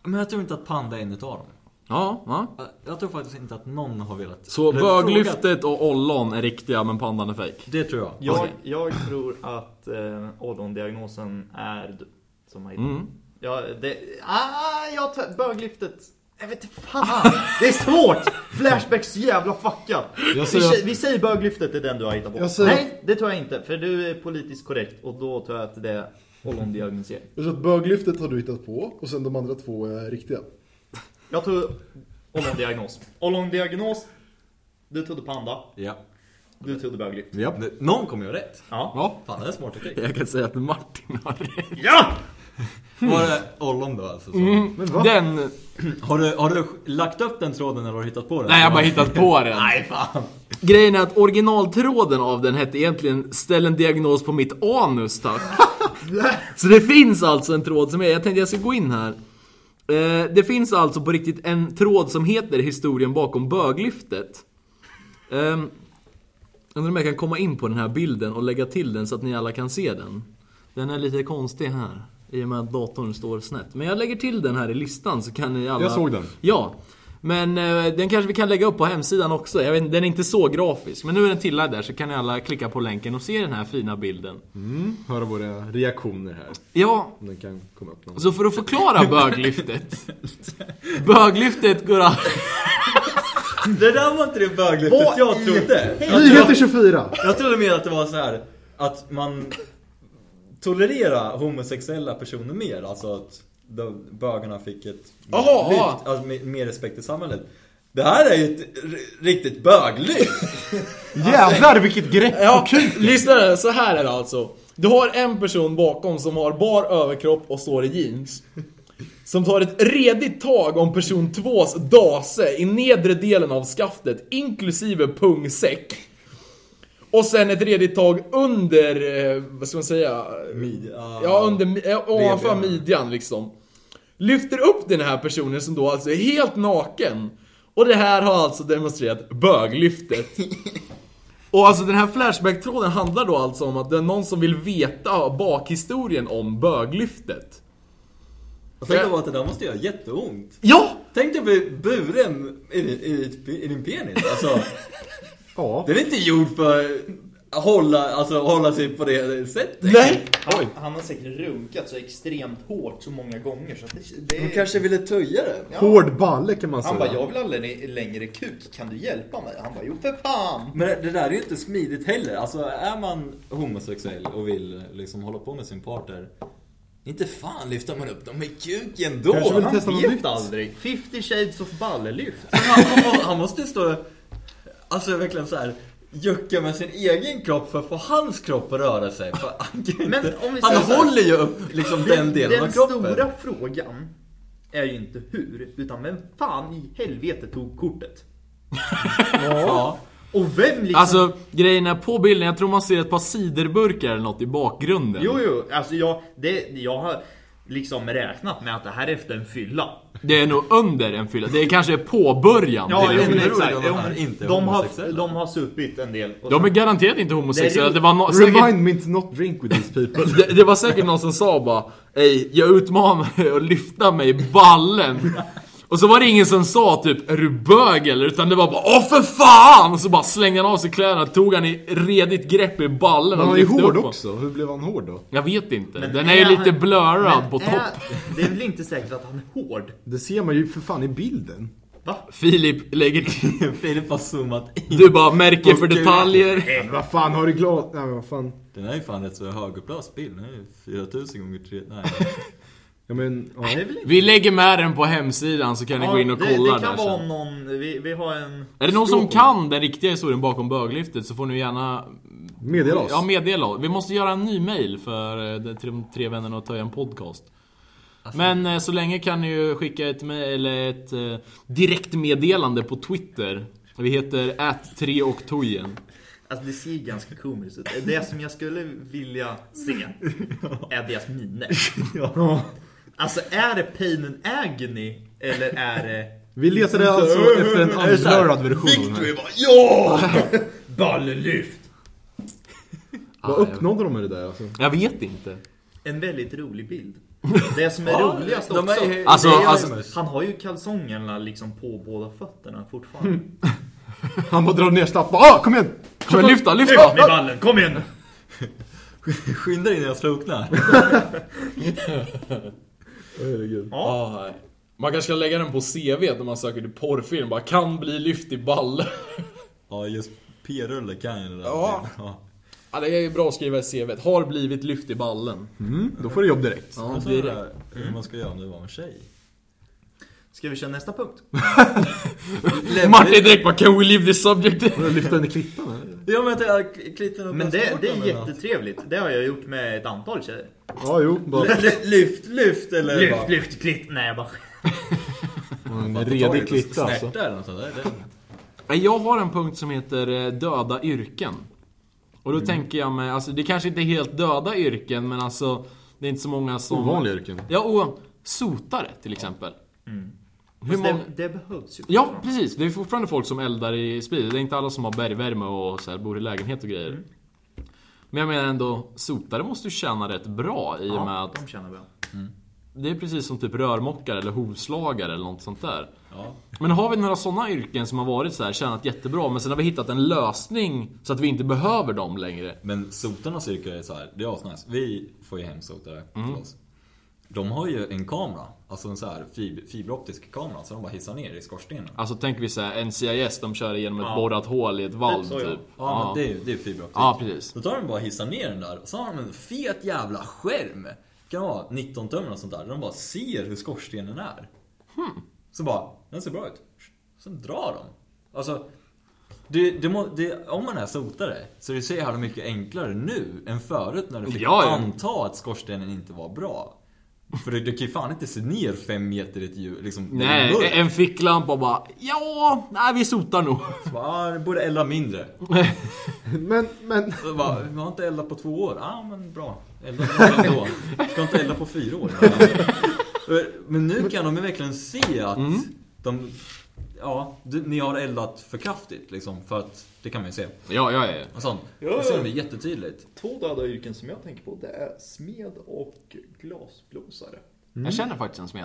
Men jag tror inte att panda är en utav dem. Ja, ja. Jag- tror faktiskt inte att någon har velat... Så böglyftet och ollon är riktiga men pandan är fake. Det tror jag. Jag, Okej. jag tror att eh, ollondiagnosen är du som har hittat Mm. Ja, det... Ah, jag tar böglyftet. Jag vet inte fan. Det är svårt! Flashbacks jävla fuckat. Jag Vi, vi säger böglyftet är den du har hittat på. Säger- Nej, det tror jag inte. För du är politiskt korrekt och då tror jag att det är ollondiagnosering. Jag tror att böglyftet har du hittat på och sen de andra två är riktiga. Jag tror ollondiagnos. Ollondiagnos. Du trodde panda. Ja. Du trodde böglyft. Ja. Någon kommer göra rätt. Ja. ja. Fan, det är smart teknik. Jag kan säga att Martin har rätt. Ja! Var det ollon då alltså? Så. Den... Har, du, har du lagt upp den tråden eller har du hittat på den? Nej, jag har bara hittat på den. Nej, fan. Grejen är att originaltråden av den hette egentligen Ställ en diagnos på mitt anus tack. Så det finns alltså en tråd som är, jag tänkte jag ska gå in här. Eh, Det finns alltså på riktigt en tråd som heter Historien bakom böglyftet. Um, Undrar om jag kan komma in på den här bilden och lägga till den så att ni alla kan se den. Den är lite konstig här. I och med att datorn står snett. Men jag lägger till den här i listan så kan ni alla... Jag såg den. Ja. Men eh, den kanske vi kan lägga upp på hemsidan också. Jag vet, den är inte så grafisk. Men nu är den tillagd där så kan ni alla klicka på länken och se den här fina bilden. Höra våra reaktioner här. Ja, Om den kan komma upp någon. så för att förklara böglyftet. böglyftet går att... Det där var inte det böglyftet jag trodde. Nyheter 24! Jag trodde mer att det var så här att man tolerera homosexuella personer mer. Alltså att de, bögarna fick ett Jaha, lyft, alltså mer, mer respekt i samhället. Det här är ju ett riktigt böglyft! Jävlar vilket grepp Ja, lyssna så här är det alltså. Du har en person bakom som har bar överkropp och står i jeans. Som tar ett redigt tag om person tvås dase i nedre delen av skaftet, inklusive pungsäck. Och sen ett redigt tag under, eh, vad ska man säga? Midja. Ja, under, ja, ovanför midjan liksom. Lyfter upp den här personen som då alltså är helt naken. Och det här har alltså demonstrerat böglyftet. Och alltså den här Flashback-tråden handlar då alltså om att det är någon som vill veta bakhistorien om böglyftet. Och tänk på att det där måste göra jätteont. Ja! Tänk dig att bli buren i, i, i din penis. Alltså, Ja. den är inte gjord för att hålla, alltså, hålla sig på det sättet. Nej! Han, han har säkert runkat så extremt hårt så många gånger så att det, det De kanske ville töja det. Ja. Hård balle kan man säga. Han bara, jag vill aldrig längre kuk, kan du hjälpa mig? Han bara, jo för fan! Men det där är ju inte smidigt heller. Alltså är man homosexuell och vill liksom hålla på med sin partner. Inte fan lyfter man upp dem i kuken då. Han vet aldrig. 50 shades of ballelyft. Han, han, må- han måste ju stå, alltså verkligen så här jucka med sin egen kropp för att få hans kropp att röra sig. För han kan Men inte, om vi han säger håller ju upp liksom den delen Den av kroppen. stora frågan är ju inte hur, utan vem fan i helvete tog kortet? Ja. Och vem liksom... Alltså grejen är på bilden, jag tror man ser ett par ciderburkar eller något i bakgrunden. Jo, jo, alltså jag, det, jag har liksom räknat med att det här är efter en fylla. Det är nog under en fylla, det är kanske på början Ja, till en fylla. är de, har, homosexuella. de har supit en del. De är garanterat inte homosexuella, Det var no säkert, Remind me to not drink with these people. det, det var säkert någon som sa bara Ey, jag utmanar dig att lyfta mig i ballen Och så var det ingen som sa typ, är du bög eller? Utan det var bara, åh för fan! Och så bara slängde han av sig kläderna, tog han i redigt grepp i ballen Men han är lyfte hård också. Hur blev han hård då? Jag vet inte, Men den är ju är lite han- blurrad Men på är- topp Det är väl inte säkert att han är hård? Det ser man ju för fan i bilden. Va? Filip lägger till, Filip har zoomat in. du bara märker för detaljer Men vad fan har du glas... Nej vad fan. Den är ju fan rätt så högupplöst bild. Den är ju 4000 gånger 3. Nej. Ja men, ja. Det. Vi lägger med den på hemsidan så kan ni gå in och det, kolla det kan där vara sen. någon, vi, vi har en... Är det någon som kan den riktiga historien bakom böglyftet så får ni gärna Meddela oss. Ja, meddela oss. Vi måste göra en ny mail för eh, de tre, tre vännerna att ta en podcast. Men eh, så länge kan ni ju skicka ett mail eller ett eh, direktmeddelande på Twitter. Vi heter @treoktojen. Alltså det ser ju ganska komiskt ut. Det som jag skulle vilja se är deras miner. Alltså är det pain and agony eller är det... Vi letade alltså efter en unblurrad version här. bara ja! Ballelyft! Vad uppnådde de med det där alltså? Jag vet inte. En väldigt rolig bild. Det som är Ja, roligast också. är ju- Alltså- är alltså-. Han har ju kalsongerna liksom på båda fötterna fortfarande. Han bara drar ner snabbt. Ah, kom igen! Kom igen, lyfta, lyfta! Lyft med ballen, kom igen! Skynda dig innan jag slocknar. Herregud. Ja, Ah, man kanske ska lägga den på CV när man söker till porrfilm. Bara kan bli lyft i balle. Ja, just p-rulle kan ju det där. Ja. ja. Ja, det är ju bra att skriva i CV. Har blivit lyft i ballen. Mm, då får du jobb direkt. Ja, direkt. det hur man ska göra om det var en tjej. Ska vi köra nästa punkt? Martin direkt bara Can we leave this subject? Du lyfta den i klittan eller? Ja men jag tänkte klitten upp Men det, det är jätte... jättetrevligt. Det har jag gjort med ett antal tjejer. Ja, jo. Bara Lyft, lyft eller Lyft, bara... lyft, klitt. Nej, jag bara... en redig klitta alltså. Snärta eller något sånt där. Det- Nej, Jag har en punkt som heter eh, döda yrken. Och då Mm. tänker jag mig, alltså det kanske inte är helt döda yrken men alltså Det är inte så många som... Ovanliga yrken. Ja, och sotare till exempel. Hur många... det, det behövs ju. Ja, precis. Det är fortfarande folk som eldar i spis. Det är inte alla som har bergvärme och så här, bor i lägenhet och grejer. Mm. Men jag menar ändå, sotare måste ju tjäna rätt bra i och med Ja, att de känner bra. det är precis som typ rörmokare eller hovslagare eller något sånt där. Ja. Men har vi några sådana yrken som har varit så här, tjänat jättebra men sen har vi hittat en lösning så att vi inte behöver dem längre? Men sotarnas yrke är så här, det är asnice. Vi får ju hem sotare Mm. till oss. De har ju en kamera, alltså en så här fib- fiberoptisk kamera, så de bara hissar ner i skorstenen. Alltså tänker vi såhär, NCIS, de kör igenom ett Ja. borrat hål i ett valv ja. typ. Ja, men det är ju det är fiberoptik. Ja, precis. Då tar de bara och hissar ner den där och så har de en fet jävla skärm. Kan vara 19 tum och sånt där. Där de bara ser hur skorstenen är. Så bara, den ser bra ut. Sen drar de. Alltså, det, det må, det, om man är sotare så är det så jävla mycket enklare nu än förut när du fick Ja, ja. anta att skorstenen inte var bra. För du, du kan ju fan inte se ner fem meter ett ljus, liksom. det Nej, en ficklampa och bara Ja, nej vi sotar nog. Bara, det borde elda mindre. Men, men... Bara, vi har inte eldat på två år. Ja ah, men bra. Elda ändå. Ska inte elda på fyra år. Men nu kan de ju verkligen se att de... Ja, du, ni har eldat för kraftigt liksom. För att, det kan man ju se. Ja, ja, ja. Och sånt. Ja, Det ser ja. de jättetydligt. Två döda yrken som jag tänker på, det är smed och glasblåsare. Jag känner faktiskt en smed.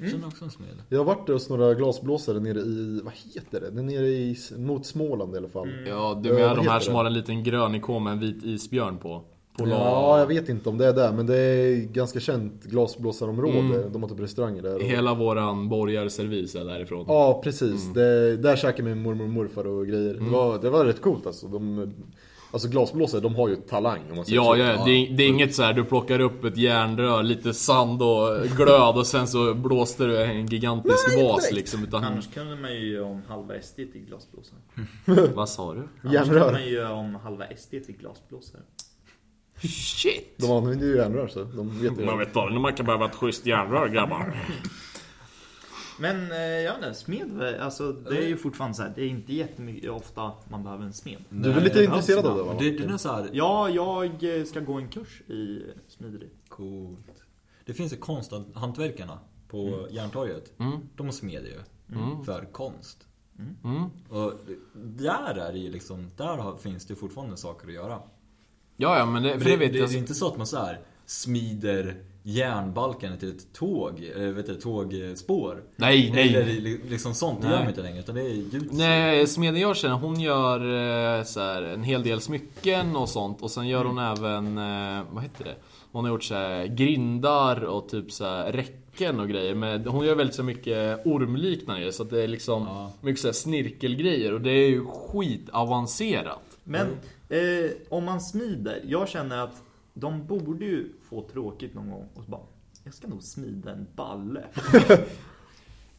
Jag känner också en smed. Jag har varit hos några glasblåsare nere i, vad heter det? Det är nere i, mot Småland i alla fall. Ja, du Ja, menar de här som det? har en liten grön ikon med en vit isbjörn på? Polar. Ja, jag vet inte om det är där, men det är ganska känt glasblåsarområde. De har typ restauranger där. Och... Hela våran borgarservis är därifrån. Ja, precis. Det, där käkade min mormor och morfar och grejer. Det, var, det var rätt coolt alltså. De, alltså glasblåsare, de har ju talang om man säger Ja, så. ja, det, är, det är inget så här, du plockar upp ett järnrör, lite sand och glöd och sen så blåste du en gigantisk Nej, vas liksom. Utan, Annars kunde man ju göra om halva SD till glasblåsare. vad sa du? Annars kunde Järnrör. man ju göra om halva SD till glasblåsare. Shit! De använder ju järnrör så de vet ju. Man vet bara när man kan behöva ett schysst järnrör grabbar. Men eh, ja, nej, smed, alltså det är ju fortfarande så här, det är inte jättemycket ofta man behöver en smed. Du är lite intresserad av det va? Det, det är så här, Ja, jag eh, ska gå en kurs i smideri. Coolt. Det finns ju konsthantverkarna på Järntorget. De smeder ju. För konst. Mm. Och där är det ju liksom, där finns det fortfarande saker att göra. Ja, ja, men det, Men det, det vet det, jag. det är inte så att man så här smider järnbalkarna till ett tåg, eller vet du, tågspår. Nej, nej. Eller li- liksom sånt, det gör man inte längre. Utan det är jutsu. Nej, smeden jag känner, hon gör eh, så här, en hel del smycken och sånt. Och sen gör hon även, eh, vad heter det? Hon har gjort så här, grindar och typ så här, räcken och grejer. Men hon gör väldigt så mycket ormliknande Så att det är liksom Ja. mycket så här, snirkelgrejer. Och det är ju skitavancerat. Men eh, om man smider, jag känner att de borde ju få tråkigt någon gång och så bara jag ska nog smida en balle.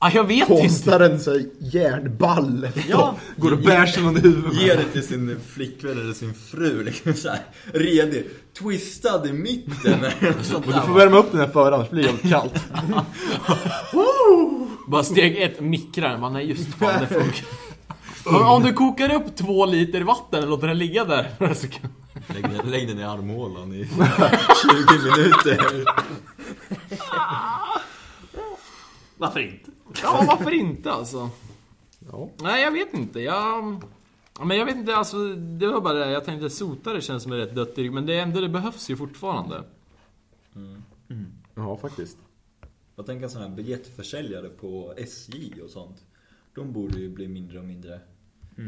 Ah, jag vet inte. Konstnären säger järnballe. Ja. Går och bär sig i huvudet. Ge det till sin flickvän eller sin fru liksom så här, redig, twistad i mitten. eller sånt Och där, du får va? värma upp den här före annars blir det jävligt kallt. Bara steg ett, mikrar. Man nej just fan, det funkar. Om- Om du kokar upp två liter vatten och låter den ligga där några sekunder. Lägg, den- lägg den i armhålan i 20 minuter. Varför inte? Ja, varför inte alltså? Ja. Nej, jag vet inte. Jag... Men jag vet inte, alltså det var bara det. Jag tänkte sotare känns som ett rätt dött yrke, men det är ändå, det behövs ju fortfarande. Ja, faktiskt. Jag tänker sådana här biljettförsäljare på SJ och sånt. De borde ju bli mindre och mindre.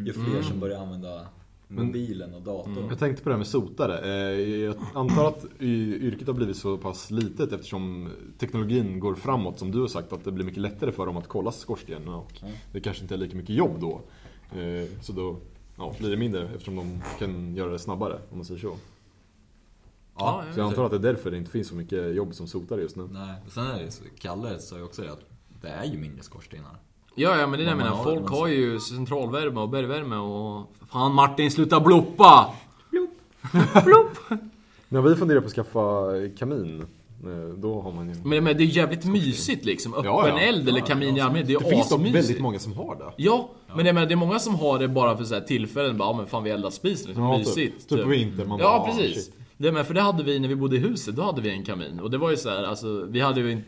Ju fler som börjar använda mobilen och datorn. Jag tänkte på det här med sotare. Eh, Jag antar att yrket har blivit så pass litet eftersom teknologin går framåt som du har sagt. Att det blir mycket lättare för dem att kolla skorstenen och det kanske inte är lika mycket jobb då. Eh, Så då ja, blir det mindre eftersom de kan göra det snabbare om man säger så. Ja, Så jag antar att det är därför det inte finns så mycket jobb som sotare just nu. Nej, sen är det så, Kalle sa ju också det att det är ju mindre skorstenar. Ja, ja, men det är det jag menar. Folk har ju centralvärme och bergvärme och... Fan Martin, sluta bloppa! När vi funderar på att skaffa kamin, eh, då har man ju... Men, men det är jävligt mysigt liksom. Öppen Ja, ja. eld eller kamin i allmänhet, det är Det ju finns dock asmysigt. väldigt många som har det. Ja, men jag menar, det är många som har det bara för så här tillfällen. Bara, ja, men fan vi eldar spisen, liksom, Ja, mysigt. typ, typ på vintern. Man Ja, bara, ah, precis. shit. Det, men för det hade vi när vi bodde i huset, då hade vi en kamin. Och det var ju så här, alltså, vi hade ju vi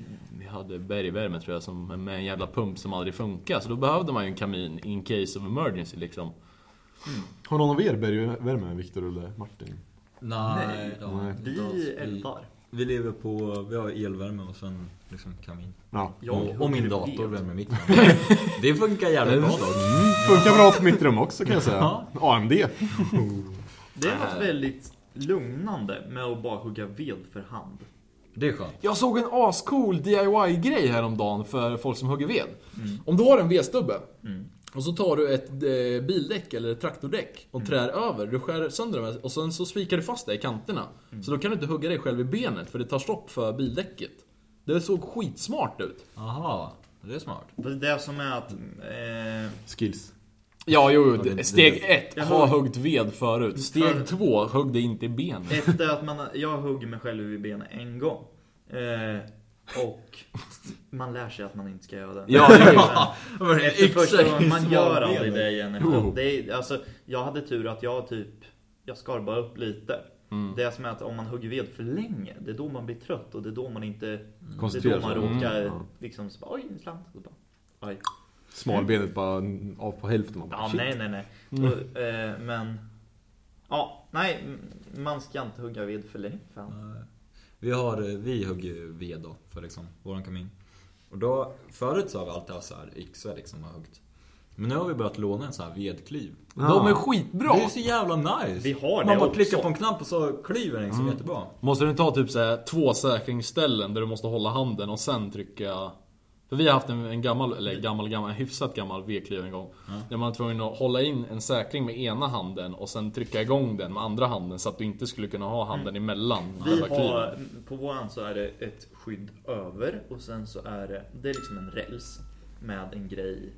hade bergvärme tror jag, som, med en jävla pump som aldrig funkar. Så då behövde man ju en kamin in case of emergency liksom. Har någon av er bergvärme, Viktor eller Martin? Nej, Nej. har Nej. Vi eldar. vi lever på, vi har elvärme och sen liksom kamin. Ja. Och, och min dator värmer mitt rum. Det funkar jävligt bra dock. Funkar bra på mitt rum också kan jag säga. Ja. AMD. Det är något väldigt lugnande med att bara hugga ved för hand. Det är skönt. Jag såg en ascool DIY-grej häromdagen för folk som hugger ved. Om du har en vedstubbe och så tar du ett eh, bildäck eller ett traktordäck och trär över. Du skär sönder det och sen så spikar du fast det i kanterna. Så då kan du inte hugga dig själv i benet för det tar stopp för bildäcket. Det såg skitsmart ut. Aha, det är smart. Det är det som är att... Eh, Skills. Ja, jo, det- steg ett, Jag ha hugg- huggt ved förut. För- Steg två, hugg det inte i benet. efter att man... Jag hugger mig själv i benet en gång. Eh, och man lär sig att man inte ska göra det. Ja, jo. Efter första gången, man gör aldrig det igen Oh. Det är, alltså, jag hade tur att jag typ, jag skar bara upp lite. Mm. Det är som är att om man hugger ved för länge, det är då man blir trött och det är då man inte, det är då man råkar Mm. liksom, så bara, oj en slant. Oj. Smalbenet bara av på hälften. Man bara, Ja, shit. nej, nej, nej. Mm. Och, eh, men, ja, nej, man ska inte hugga ved för länge. Fan. Vi, har, eh, vi hugger ju ved då, för liksom, våran kamin. Och då, förut så har vi alltid haft så här yxor liksom och huggt. Men nu har vi börjat låna en sån här vedklyv. De är skitbra. Det är så jävla nice! Vi har det Man bara också. klickar på en knapp och så klyver den liksom jättebra. Måste du inte ha typ så här, två säkringsställen där du måste hålla handen och sen trycka... För vi har haft en, en gammal, eller gammal, gammal, en hyfsat gammal vedklyv en gång. Där man var tvungen att hålla in en säkring med ena handen och sen trycka igång den med andra handen så att du inte skulle kunna ha handen emellan Vi själva har, på våran så är det ett skydd över och sen så är det, det är liksom en räls med en grej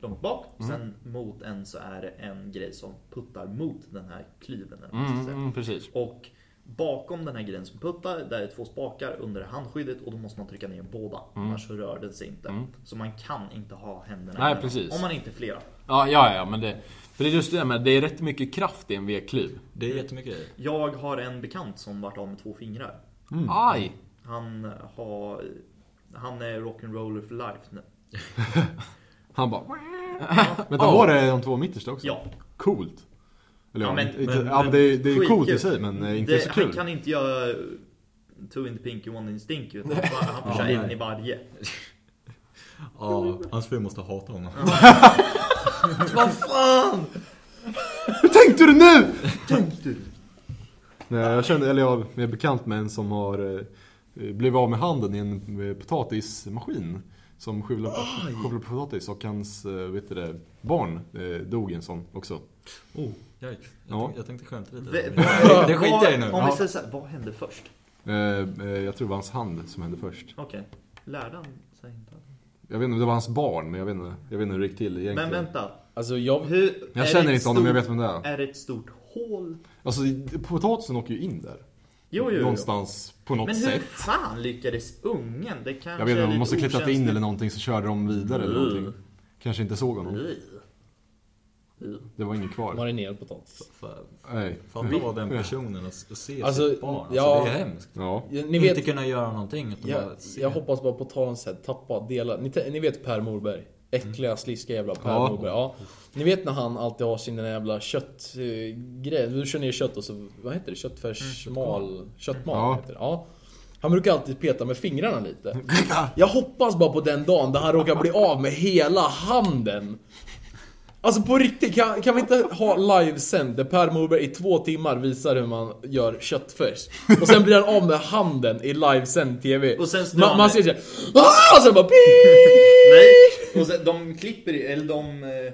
långt bak. Sen mot en så är det en grej som puttar mot den här klyven. Mm, mm, precis. Och bakom den här grejen som puttar, där är två spakar under handskyddet och då måste man trycka ner båda. Annars så rör den sig inte. Så man kan inte ha händerna Nej, precis. Om man inte är flera. Ja, ja, ja, men det... För det är just det med, det är rätt mycket kraft i en vedklyv. Det är jättemycket. Jag har en bekant som varit av med två fingrar. Aj! Han har... Han är rock'n'roller for life nu. Han bara... Vänta, var det de två mittersta också? Ja. Coolt. Eller ja, men- inte, men- ja, men det, är- det är coolt i sig men eh, inte Det, så kul. han kan inte göra two in the pinky, one in the stinky. Utan bara- han får köra Ja, en i varje. Ja, hans fru måste hata honom. Hur tänkte du nu? tänkte du? Nej, jag känner, eller jag är bekant med en som har eh, blivit av med handen i en eh, potatismaskin. Som skövlar potatis och hans, vet du det, barn dog i en sån också. Oh. Jag, Ja. jag tänkte skämta lite. Det, Det, skiter jag i nu. Om vi säger så här, vad hände först? Eh, eh, jag tror det var hans hand som hände först. Okej. Lärde han sig inte? Jag vet inte om det var hans barn, men jag vet inte, jag vet inte hur det gick till egentligen. Men vänta. Alltså jag... Hur, jag känner inte honom, men jag vet vem det är. Är det ett stort hål? Alltså, potatisen åker ju in där. Jo, jo, jo. Någonstans, på något Men hur sätt. fan lyckades ungen? Det kanske Jag vet inte, de måste klättrat in eller någonting så körde de vidare eller Mm. någonting. Kanske inte såg honom. Ugh. Det var ingen kvar. Marinerad potatis. Fa- Nej. Fatta vad den personen och se Alltså, sitt barn. Alltså, ja. det är hemskt. Ja. Ni Inte vet... kunna göra någonting utan Jag, bara se. jag hoppas bara på tal om så här, tappa delar. Ni, ni vet Per Morberg? Äckliga, sliskiga jävla Per Ja. Morberg. Ja. Ni vet när han alltid har sin jävla köttgrej. Du kör ner kött och så, vad heter det? Köttfärsmal? Köttmal Ja. heter det. Ja. Han brukar alltid peta med fingrarna lite. Jag hoppas bara på den dagen där han råkar bli av med hela handen. Alltså på riktigt, kan, kan vi inte ha livesänd där Per Morberg i två timmar visar hur man gör köttfärs? Och sen blir han av med handen i livesänd TV. Och sen man, man ser såhär "Ah!" och sen bara Nej, och sen, de klipper eller de eh,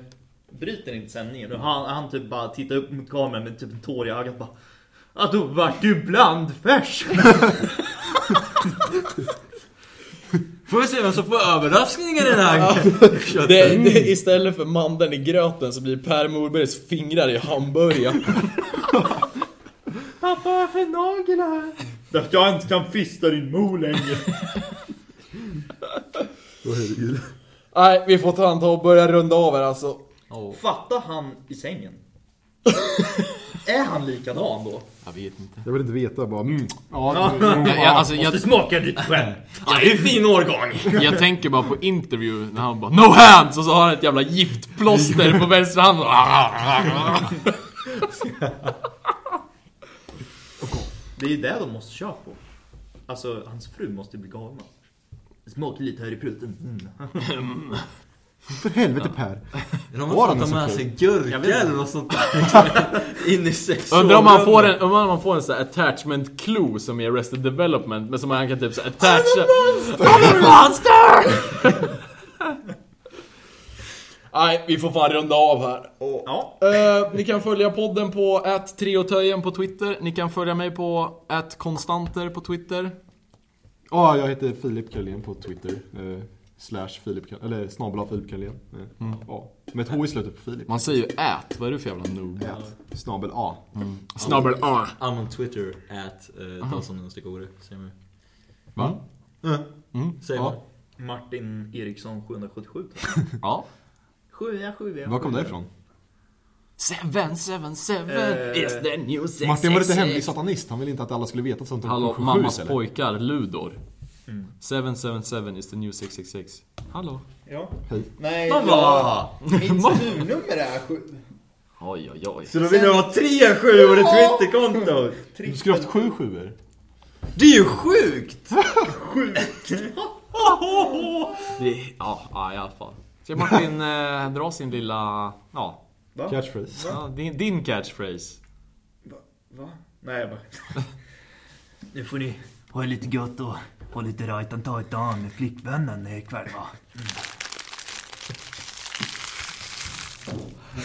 bryter inte sändningen. Och han, han typ bara tittar upp mot kameran med typ en tår i ögat bara Att då vart du blandfärs! Får vi se vem som får överraskningen i den här det, det, Istället för mandeln i gröten så blir Per Morbergs fingrar i hamburgaren. Pappa varför naglar? Därför att jag inte kan fista din mor längre. Nej, vi får ta och börja runda av här alltså. Fatta han i sängen. är han likadan då? Jag vet inte. Jag vill inte veta bara mm. Ja, Ja. mm, Jag, jag, alltså, Måste jag, smaka ditt skämt. Ja, det är en fin årgång! jag tänker bara på interview när han bara No hands! Och så har han ett jävla giftplåster på vänstra handen. Det är ju det de måste köra på. Alltså, hans fru måste bli galen. Det smakar lite här i pruten. Mm. För helvete Per. De har fått så med sig gurka eller något sånt där. In i sexualrummet. Undrar om man får en, undrar om man får en sån här attachment clue som i Arrested Development, men som man kan typ så attacha... I'm a monster! Nej, vi får fan runda av här. Ja. Eh, ni kan följa podden på @treotöjen på Twitter. Ni kan följa mig på @konstanter på Twitter. Ja, jag heter Filip Carlén på Twitter. Eh, slash Filip, eller snabel Filip Carlén. Eh, Ja, med ett H i slutet på Filip. Man säger ju ät, vad är du för jävla noob? Ät. Snabel A. Snabbel A. I'm on Twitter, at uh, Dansson understreck Ore, säger man Va? Mm. Säger man. Martin Eriksson 777. Ja. Sjua, sjua. Var kom det ifrån? Seven, seven, seven Eh, is the new six, Martin var lite hemlig satanist. Han ville inte att alla skulle veta sånt om Hallå, 777 mammas pojkar, Ludor. 777 is the new 666. Hallå? Ja. Hej. Nej, Mamma! jag, mitt turnummer är sju. Oj, oj, oj. Så då vill du ha tre sjuor i Twitterkonto? Du skulle haft sju sjuor. Det är ju sjukt! Det, ja, ja, i alla fall. Ska Martin eh, dra sin lilla, ja, Catchphrase. ja din, din catchphrase? Va? Nej, jag bara... Nu får ni ha lite gött och ha lite rajtan tajtan med flickvännen ikväll va? Mm.